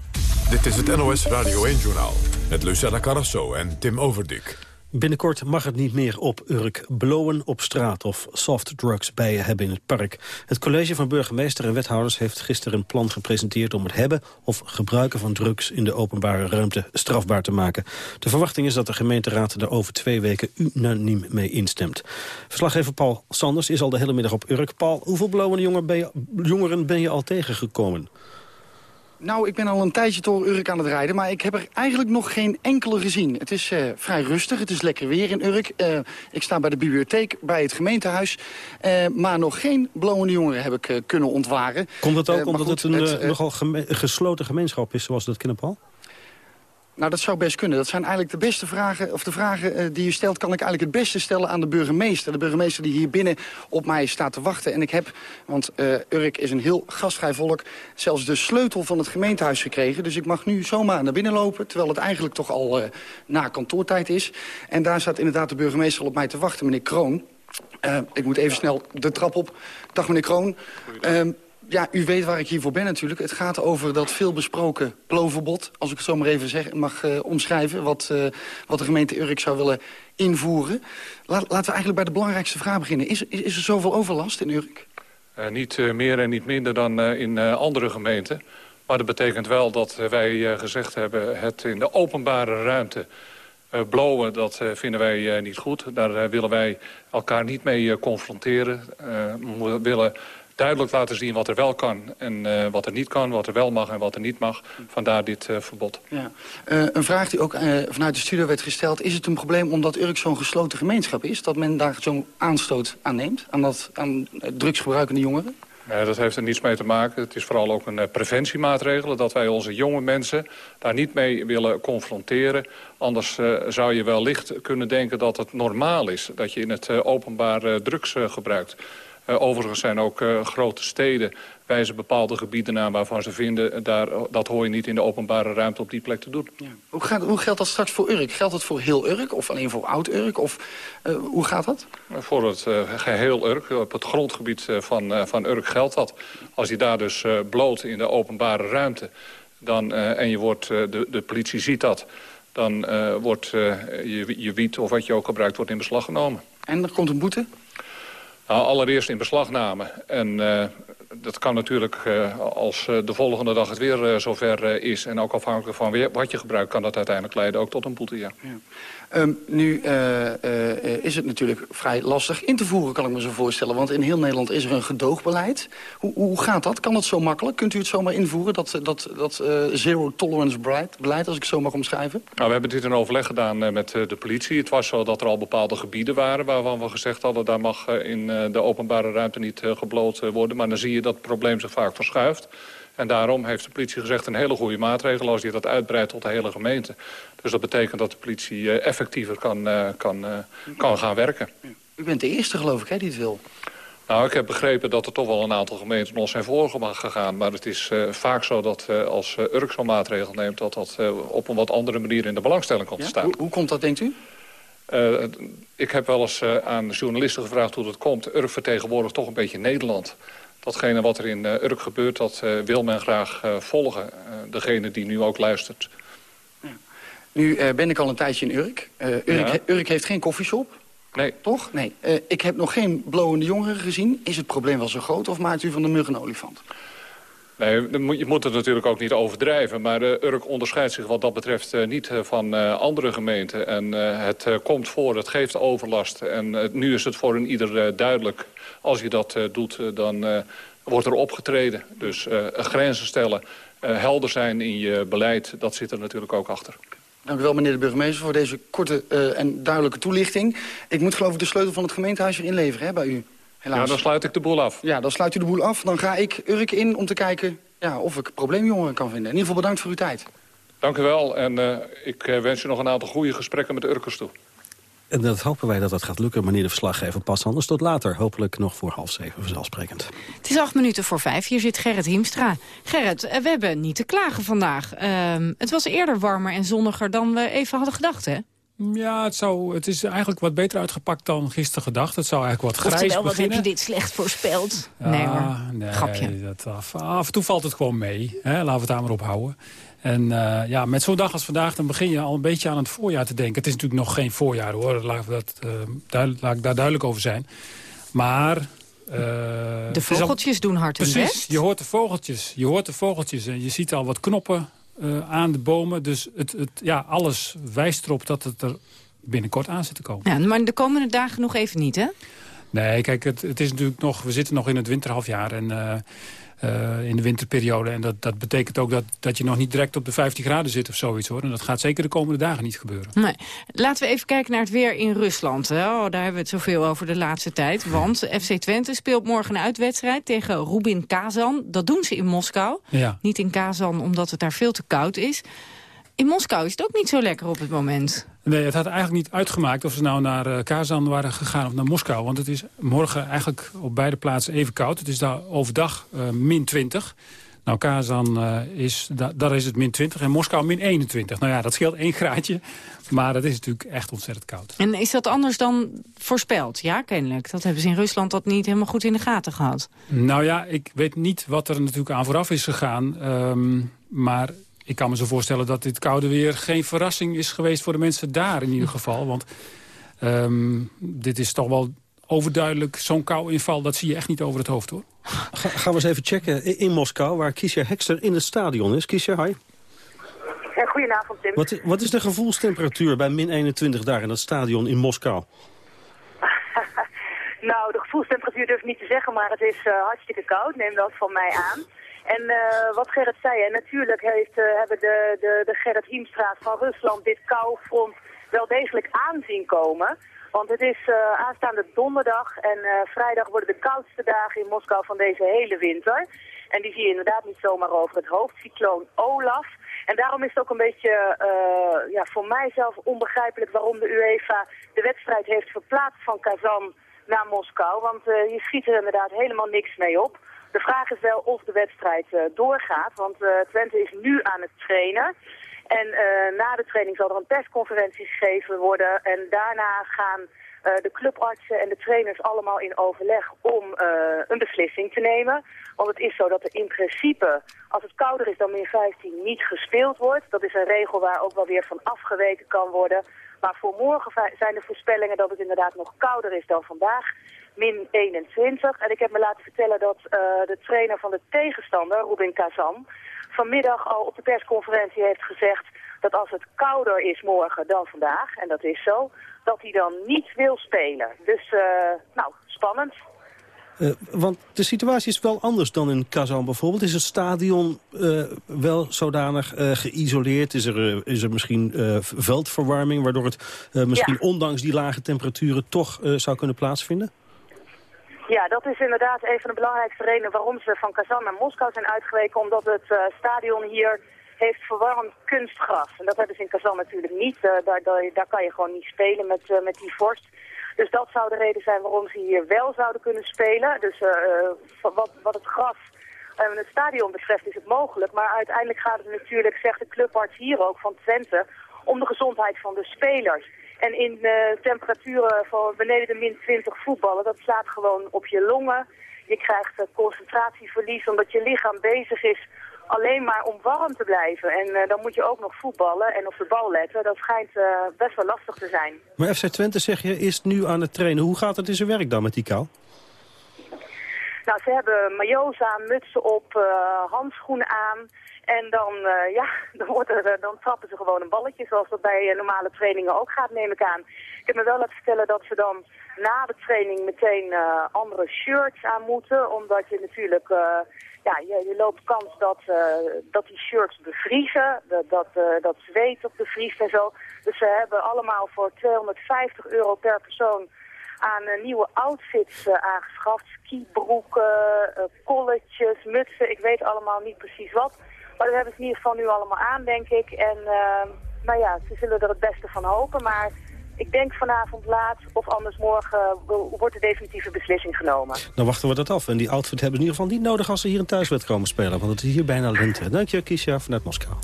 Dit is het NOS Radio 1-journaal met Lucella Carrasso en Tim Overdik. Binnenkort mag het niet meer op Urk blowen op straat of soft drugs bij hebben in het park. Het college van burgemeester en wethouders heeft gisteren een plan gepresenteerd om het hebben of gebruiken van drugs in de openbare ruimte strafbaar te maken. De verwachting is dat de gemeenteraad er over twee weken unaniem mee instemt. Verslaggever Paul Sanders is al de hele middag op Urk. Paul, hoeveel blowende jongeren ben je al tegengekomen? Nou, ik ben al een tijdje door Urk aan het rijden, maar ik heb er eigenlijk nog geen enkele gezien. Het is uh, vrij rustig, het is lekker weer in Urk. Uh, ik sta bij de bibliotheek, bij het gemeentehuis. Uh, maar nog geen blowende jongeren heb ik kunnen ontwaren. Komt het ook omdat goed, het een het, nogal geme gesloten gemeenschap is, zoals dat Kinderpal? Nou, dat zou best kunnen. Dat zijn eigenlijk de beste vragen, of de vragen uh, die u stelt... kan ik eigenlijk het beste stellen aan de burgemeester. De burgemeester die hier binnen op mij staat te wachten. En ik heb, want uh, Urk is een heel gastvrij volk... zelfs de sleutel van het gemeentehuis gekregen. Dus ik mag nu zomaar naar binnen lopen... terwijl het eigenlijk toch al uh, na kantoortijd is. En daar staat inderdaad de burgemeester op mij te wachten, meneer Kroon. ik moet even snel de trap op. Dag, meneer Kroon. Ja, u weet waar ik hiervoor ben natuurlijk. Het gaat over dat veelbesproken ploverbod, als ik het zo maar even zeg, mag uh, omschrijven... Wat, uh, wat de gemeente Urk zou willen invoeren. Laat, laten we eigenlijk bij de belangrijkste vraag beginnen. Is, is, er zoveel overlast in Urk? Uh, niet meer en niet minder dan in andere gemeenten. Maar dat betekent wel dat wij gezegd hebben... het in de openbare ruimte uh, blowen, dat vinden wij niet goed. Daar willen wij elkaar niet mee confronteren. we willen duidelijk laten zien wat er wel kan en wat er niet kan. Wat er wel mag en wat er niet mag. Vandaar dit verbod. Ja. een vraag die ook vanuit de studio werd gesteld. Is het een probleem omdat Urk zo'n gesloten gemeenschap is? Dat men daar zo'n aanstoot aan neemt? Aan, dat, aan drugsgebruikende jongeren? Nee, dat heeft er niets mee te maken. Het is vooral ook een uh, preventiemaatregel... dat wij onze jonge mensen daar niet mee willen confronteren. Anders uh, zou je wellicht kunnen denken dat het normaal is... dat je in het openbaar drugs gebruikt. Overigens zijn ook grote steden wijzen bepaalde gebieden aan waarvan ze vinden... Daar, dat hoor je niet in de openbare ruimte op die plek te doen. Ja. Hoe, gaat, hoe geldt dat straks voor Urk? Geldt dat voor heel Urk of alleen voor oud-Urk? Of uh, hoe gaat dat? Voor het uh, geheel Urk. Op het grondgebied van, uh, van Urk geldt dat. Als je daar dus bloot in de openbare ruimte... Dan, en je wordt, de, de politie ziet dat... dan wordt je, je wiet of wat je ook gebruikt wordt in beslag genomen. En er komt een boete? Nou, allereerst in beslagname. En dat kan natuurlijk uh, als uh, de volgende dag het weer zover is... en ook afhankelijk van wat je gebruikt... kan dat uiteindelijk leiden ook tot een boete, ja. Um, nu is het natuurlijk vrij lastig in te voeren, kan ik me zo voorstellen. Want in heel Nederland is er een gedoogbeleid. Hoe, hoe gaat dat? Kan dat zo makkelijk? Kunt u het zomaar invoeren, dat, dat, dat zero tolerance beleid, als ik zo mag omschrijven? Nou, we hebben dit in overleg gedaan met de politie. Het was zo dat er al bepaalde gebieden waren... waarvan we gezegd hadden, daar mag in de openbare ruimte niet gebloot worden. Maar dan zie je dat het probleem zich vaak verschuift. En daarom heeft de politie gezegd een hele goede maatregel... als je dat uitbreidt tot de hele gemeente. Dus dat betekent dat de politie uh, effectiever kan, uh, kan, uh, kan gaan werken. U bent de eerste, geloof ik, hè, die het wil. Nou, ik heb begrepen dat er toch wel een aantal gemeenten nog zijn voorgegaan. Maar het is vaak zo dat als Urk zo'n maatregel neemt... dat dat op een wat andere manier in de belangstelling komt ja? te staan. Hoe, hoe komt dat, denkt u? ik heb wel eens aan journalisten gevraagd hoe dat komt. Urk vertegenwoordigt toch een beetje Nederland datgene wat er in uh, Urk gebeurt, dat uh, wil men graag uh, volgen. degene die nu ook luistert. Ja. Nu ben ik al een tijdje in Urk. Urk, ja. Urk, heeft geen koffieshop. Nee. Toch? Nee. ik heb nog geen blowende jongeren gezien. Is het probleem wel zo groot of maakt u van de mug een olifant? Nee, je moet het natuurlijk ook niet overdrijven. Maar uh, Urk onderscheidt zich wat dat betreft uh, niet uh, van andere gemeenten. En het komt voor, het geeft overlast. En nu is het voor een ieder duidelijk. Als je dat doet, dan wordt er opgetreden. Dus grenzen stellen, helder zijn in je beleid, dat zit er natuurlijk ook achter. Dank u wel, meneer de burgemeester, voor deze korte en duidelijke toelichting. Ik moet geloof ik de sleutel van het gemeentehuis weer inleveren hè, bij u. Helaas. Ja, dan sluit ik de boel af. Ja, dan sluit u de boel af. Dan ga ik Urk in om te kijken ja, of ik probleemjongeren kan vinden. In ieder geval bedankt voor uw tijd. Dank u wel en uh, ik uh, wens u nog een aantal goede gesprekken met Urkers toe. En dat hopen wij dat dat gaat lukken, meneer de verslaggever. Pas anders tot later, hopelijk nog voor half zeven vanzelfsprekend. Het is acht minuten voor vijf, hier zit Gerrit Hiemstra. Gerrit, uh, we hebben niet te klagen vandaag. Ehm, het was eerder warmer en zonniger dan we even hadden gedacht, hè? Ja, het, zou, het is eigenlijk wat beter uitgepakt dan gisteren gedacht. Het zou eigenlijk wat grijs Oftewel, beginnen. wat heb je dit slecht voorspeld? Ja, nee hoor, nee, grapje. Dat af, af, en toe valt het gewoon mee. Hè? Laten we het daar maar op houden. En uh, ja, met zo'n dag als vandaag, dan begin je al een beetje aan het voorjaar te denken. Het is natuurlijk nog geen voorjaar hoor, laat, dat, uh, duidelijk, laat ik daar duidelijk over zijn. Maar... Uh, de vogeltjes al, doen hard hun precies, best. je hoort de vogeltjes. Je hoort de vogeltjes en je ziet al wat knoppen aan de bomen. Dus het, het, ja, alles wijst erop dat het er binnenkort aan zit te komen. Ja, maar de komende dagen nog even niet, hè? Nee, kijk, het, het is natuurlijk nog, we zitten nog in het winterhalfjaar en uh, uh, in de winterperiode. En dat, dat betekent ook dat, dat je nog niet direct op de 15 graden zit of zoiets hoor. En dat gaat zeker de komende dagen niet gebeuren. Nee. Laten we even kijken naar het weer in Rusland. Oh, daar hebben we het zoveel over de laatste tijd. Want FC Twente speelt morgen een uitwedstrijd tegen Rubin Kazan. Dat doen ze in Moskou. Ja. Niet in Kazan, omdat het daar veel te koud is. In Moskou is het ook niet zo lekker op het moment. Nee, het had eigenlijk niet uitgemaakt of ze nou naar uh, Kazan waren gegaan of naar Moskou. Want het is morgen eigenlijk op beide plaatsen even koud. Het is daar overdag uh, min 20. Nou, Kazan uh, is, da, daar is het min 20 en Moskou min 21. Nou ja, dat scheelt één graadje, maar het is natuurlijk echt ontzettend koud. En is dat anders dan voorspeld? Ja, kennelijk. Dat hebben ze in Rusland dat niet helemaal goed in de gaten gehad. Nou ja, ik weet niet wat er natuurlijk aan vooraf is gegaan. Um, maar ik kan me zo voorstellen dat dit koude weer geen verrassing is geweest voor de mensen daar in ieder geval. Want um, dit is toch wel overduidelijk zo'n kou inval, dat zie je echt niet over het hoofd hoor. gaan we eens even checken in Moskou, waar Kisha Hekster in het stadion is. Kisha, hi. Ja, goedenavond, Tim. Wat, wat is de gevoelstemperatuur bij min 21 daar in dat stadion in Moskou? nou, de gevoelstemperatuur durf ik niet te zeggen, maar het is uh, hartstikke koud. Neem dat van mij aan. En uh, wat Gerrit zei, en natuurlijk heeft, uh, hebben de, de, de Gerrit Hiemstraat van Rusland dit koufront wel degelijk aanzien komen. Want het is uh, aanstaande donderdag en vrijdag worden de koudste dagen in Moskou van deze hele winter. En die zie je inderdaad niet zomaar over het hoofd. Cycloon Olaf. En daarom is het ook een beetje ja, voor mij zelf onbegrijpelijk waarom de UEFA de wedstrijd heeft verplaatst van Kazan naar Moskou. Want je schiet er inderdaad helemaal niks mee op. De vraag is wel of de wedstrijd doorgaat, want Twente is nu aan het trainen. En uh, na de training zal er een persconferentie gegeven worden. En daarna gaan de clubartsen en de trainers allemaal in overleg om een beslissing te nemen. Want het is zo dat er in principe, als het kouder is dan min 15, niet gespeeld wordt. Dat is een regel waar ook wel weer van afgeweken kan worden. Maar voor morgen zijn de voorspellingen dat het inderdaad nog kouder is dan vandaag. Min 21. En ik heb me laten vertellen dat de trainer van de tegenstander, Rubin Kazan vanmiddag al op de persconferentie heeft gezegd dat als het kouder is morgen dan vandaag, en dat is zo, dat hij dan niet wil spelen. Dus, uh, nou, spannend. Uh, want de situatie is wel anders dan in Kazan bijvoorbeeld. Is het stadion uh, wel zodanig geïsoleerd? Is er, is er misschien veldverwarming, waardoor het misschien ja. ondanks die lage temperaturen toch zou kunnen plaatsvinden? Ja, dat is inderdaad een van de belangrijkste redenen waarom ze van Kazan naar Moskou zijn uitgeweken. Omdat het uh, stadion hier heeft verwarmd kunstgras. En dat hebben ze in Kazan natuurlijk niet. Uh, daar, daar, kan je gewoon niet spelen met, uh, met die vorst. Dus dat zou de reden zijn waarom ze hier wel zouden kunnen spelen. Dus wat, wat het gras en het stadion betreft is het mogelijk. Maar uiteindelijk gaat het natuurlijk, zegt de clubarts hier ook van Twente, om de gezondheid van de spelers. En in uh, temperaturen van beneden de min 20 voetballen, dat slaat gewoon op je longen. Je krijgt uh, concentratieverlies omdat je lichaam bezig is alleen maar om warm te blijven. En uh, dan moet je ook nog voetballen en op de bal letten. Dat schijnt best wel lastig te zijn. Maar FC Twente, zeg je, is nu aan het trainen. Hoe gaat het in zijn werk dan met die kou? Nou, ze hebben majo's aan, mutsen op, handschoenen aan... En dan, uh, ja, dan, wordt er, dan trappen ze gewoon een balletje, zoals dat bij uh, normale trainingen ook gaat, neem ik aan. Ik heb me wel laten vertellen dat ze dan na de training meteen uh, andere shirts aan moeten, omdat je natuurlijk, ja, je, loopt kans dat, dat die shirts bevriezen, dat, dat, dat zweet op bevriest en zo. Dus ze hebben allemaal voor 250 euro per persoon aan nieuwe outfits aangeschaft. Skibroeken, kolletjes, mutsen, ik weet allemaal niet precies wat. Maar dat hebben ze in ieder geval nu allemaal aan, denk ik. En uh, nou ja, ze zullen er het beste van hopen. Maar ik denk vanavond laat of anders morgen wordt de definitieve beslissing genomen. Dan wachten we dat af. En die outfit hebben ze in ieder geval niet nodig als ze hier een thuiswet komen spelen. Want het is hier bijna lente. Dank je, Kisha, vanuit Moskou.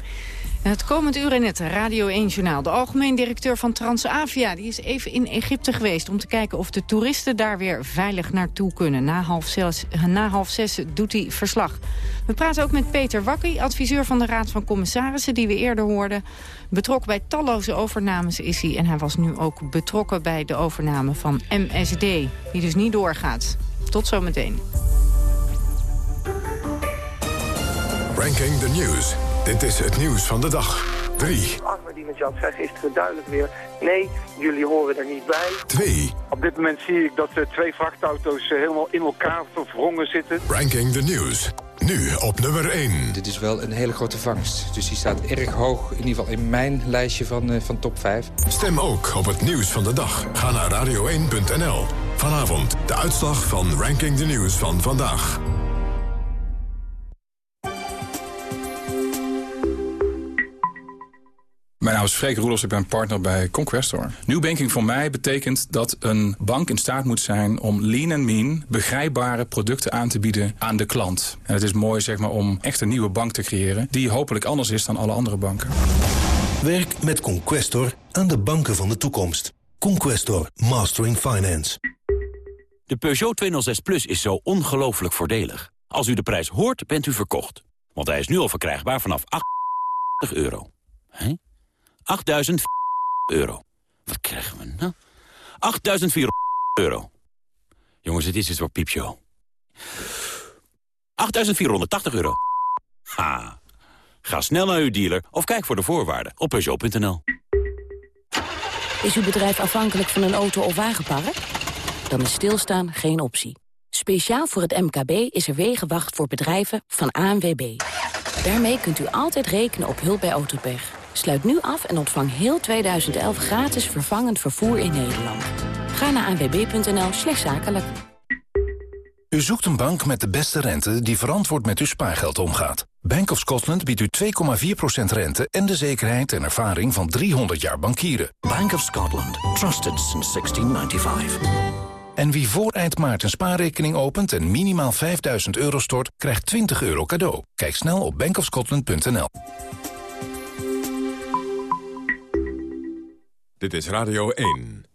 Het komend uur in het Radio 1 Journaal. De algemeen directeur van Transavia die is even in Egypte geweest... om te kijken of de toeristen daar weer veilig naartoe kunnen. Na half zes, na half zes doet hij verslag. We praten ook met Peter Wakkie, adviseur van de Raad van Commissarissen... die we eerder hoorden. Betrokken bij talloze overnames is hij. En hij was nu ook betrokken bij de overname van MSD. Die dus niet doorgaat. Tot zometeen. Ranking the News. Dit is het nieuws van de dag. 3. Ahmadinejad zei gisteren duidelijk weer... nee, jullie horen er niet bij. 2. Op dit moment zie ik dat uh, twee vrachtauto's uh, helemaal in elkaar verwrongen zitten. Ranking the News. Nu op nummer 1. Dit is wel een hele grote vangst. Dus die staat erg hoog, in ieder geval in mijn lijstje van, uh, van top 5. Stem ook op het nieuws van de dag. Ga naar radio1.nl. Vanavond de uitslag van Ranking the News van vandaag. Nou, Freek Roelofs, ik ben partner bij Conquestor. New banking voor mij betekent dat een bank in staat moet zijn... om lean en mean begrijpbare producten aan te bieden aan de klant. En het is mooi zeg maar, om echt een nieuwe bank te creëren... die hopelijk anders is dan alle andere banken. Werk met Conquestor aan de banken van de toekomst. Conquestor, Mastering Finance. De Peugeot 206 Plus is zo ongelooflijk voordelig. Als u de prijs hoort, bent u verkocht. Want hij is nu al verkrijgbaar vanaf 8 euro. Hé? 8.000 euro. Wat krijgen we nou? 8.400 euro. Jongens, dit is het voor piepshow. 8.480 euro. Ha. Ga snel naar uw dealer of kijk voor de voorwaarden op Peugeot.nl. Is uw bedrijf afhankelijk van een auto- of wagenpark? Dan is stilstaan geen optie. Speciaal voor het MKB is er Wegenwacht voor bedrijven van ANWB. Daarmee kunt u altijd rekenen op hulp bij autopech. Sluit nu af en ontvang heel 2011 gratis vervangend vervoer in Nederland. Ga naar anwb.nl slash zakelijk. U zoekt een bank met de beste rente die verantwoord met uw spaargeld omgaat. Bank of Scotland biedt u 2,4% rente en de zekerheid en ervaring van 300 jaar bankieren. Bank of Scotland. Trusted since 1695. En wie voor eind maart een spaarrekening opent en minimaal 5000 euro stort, krijgt 20 euro cadeau. Kijk snel op bankofscotland.nl. Dit is Radio 1.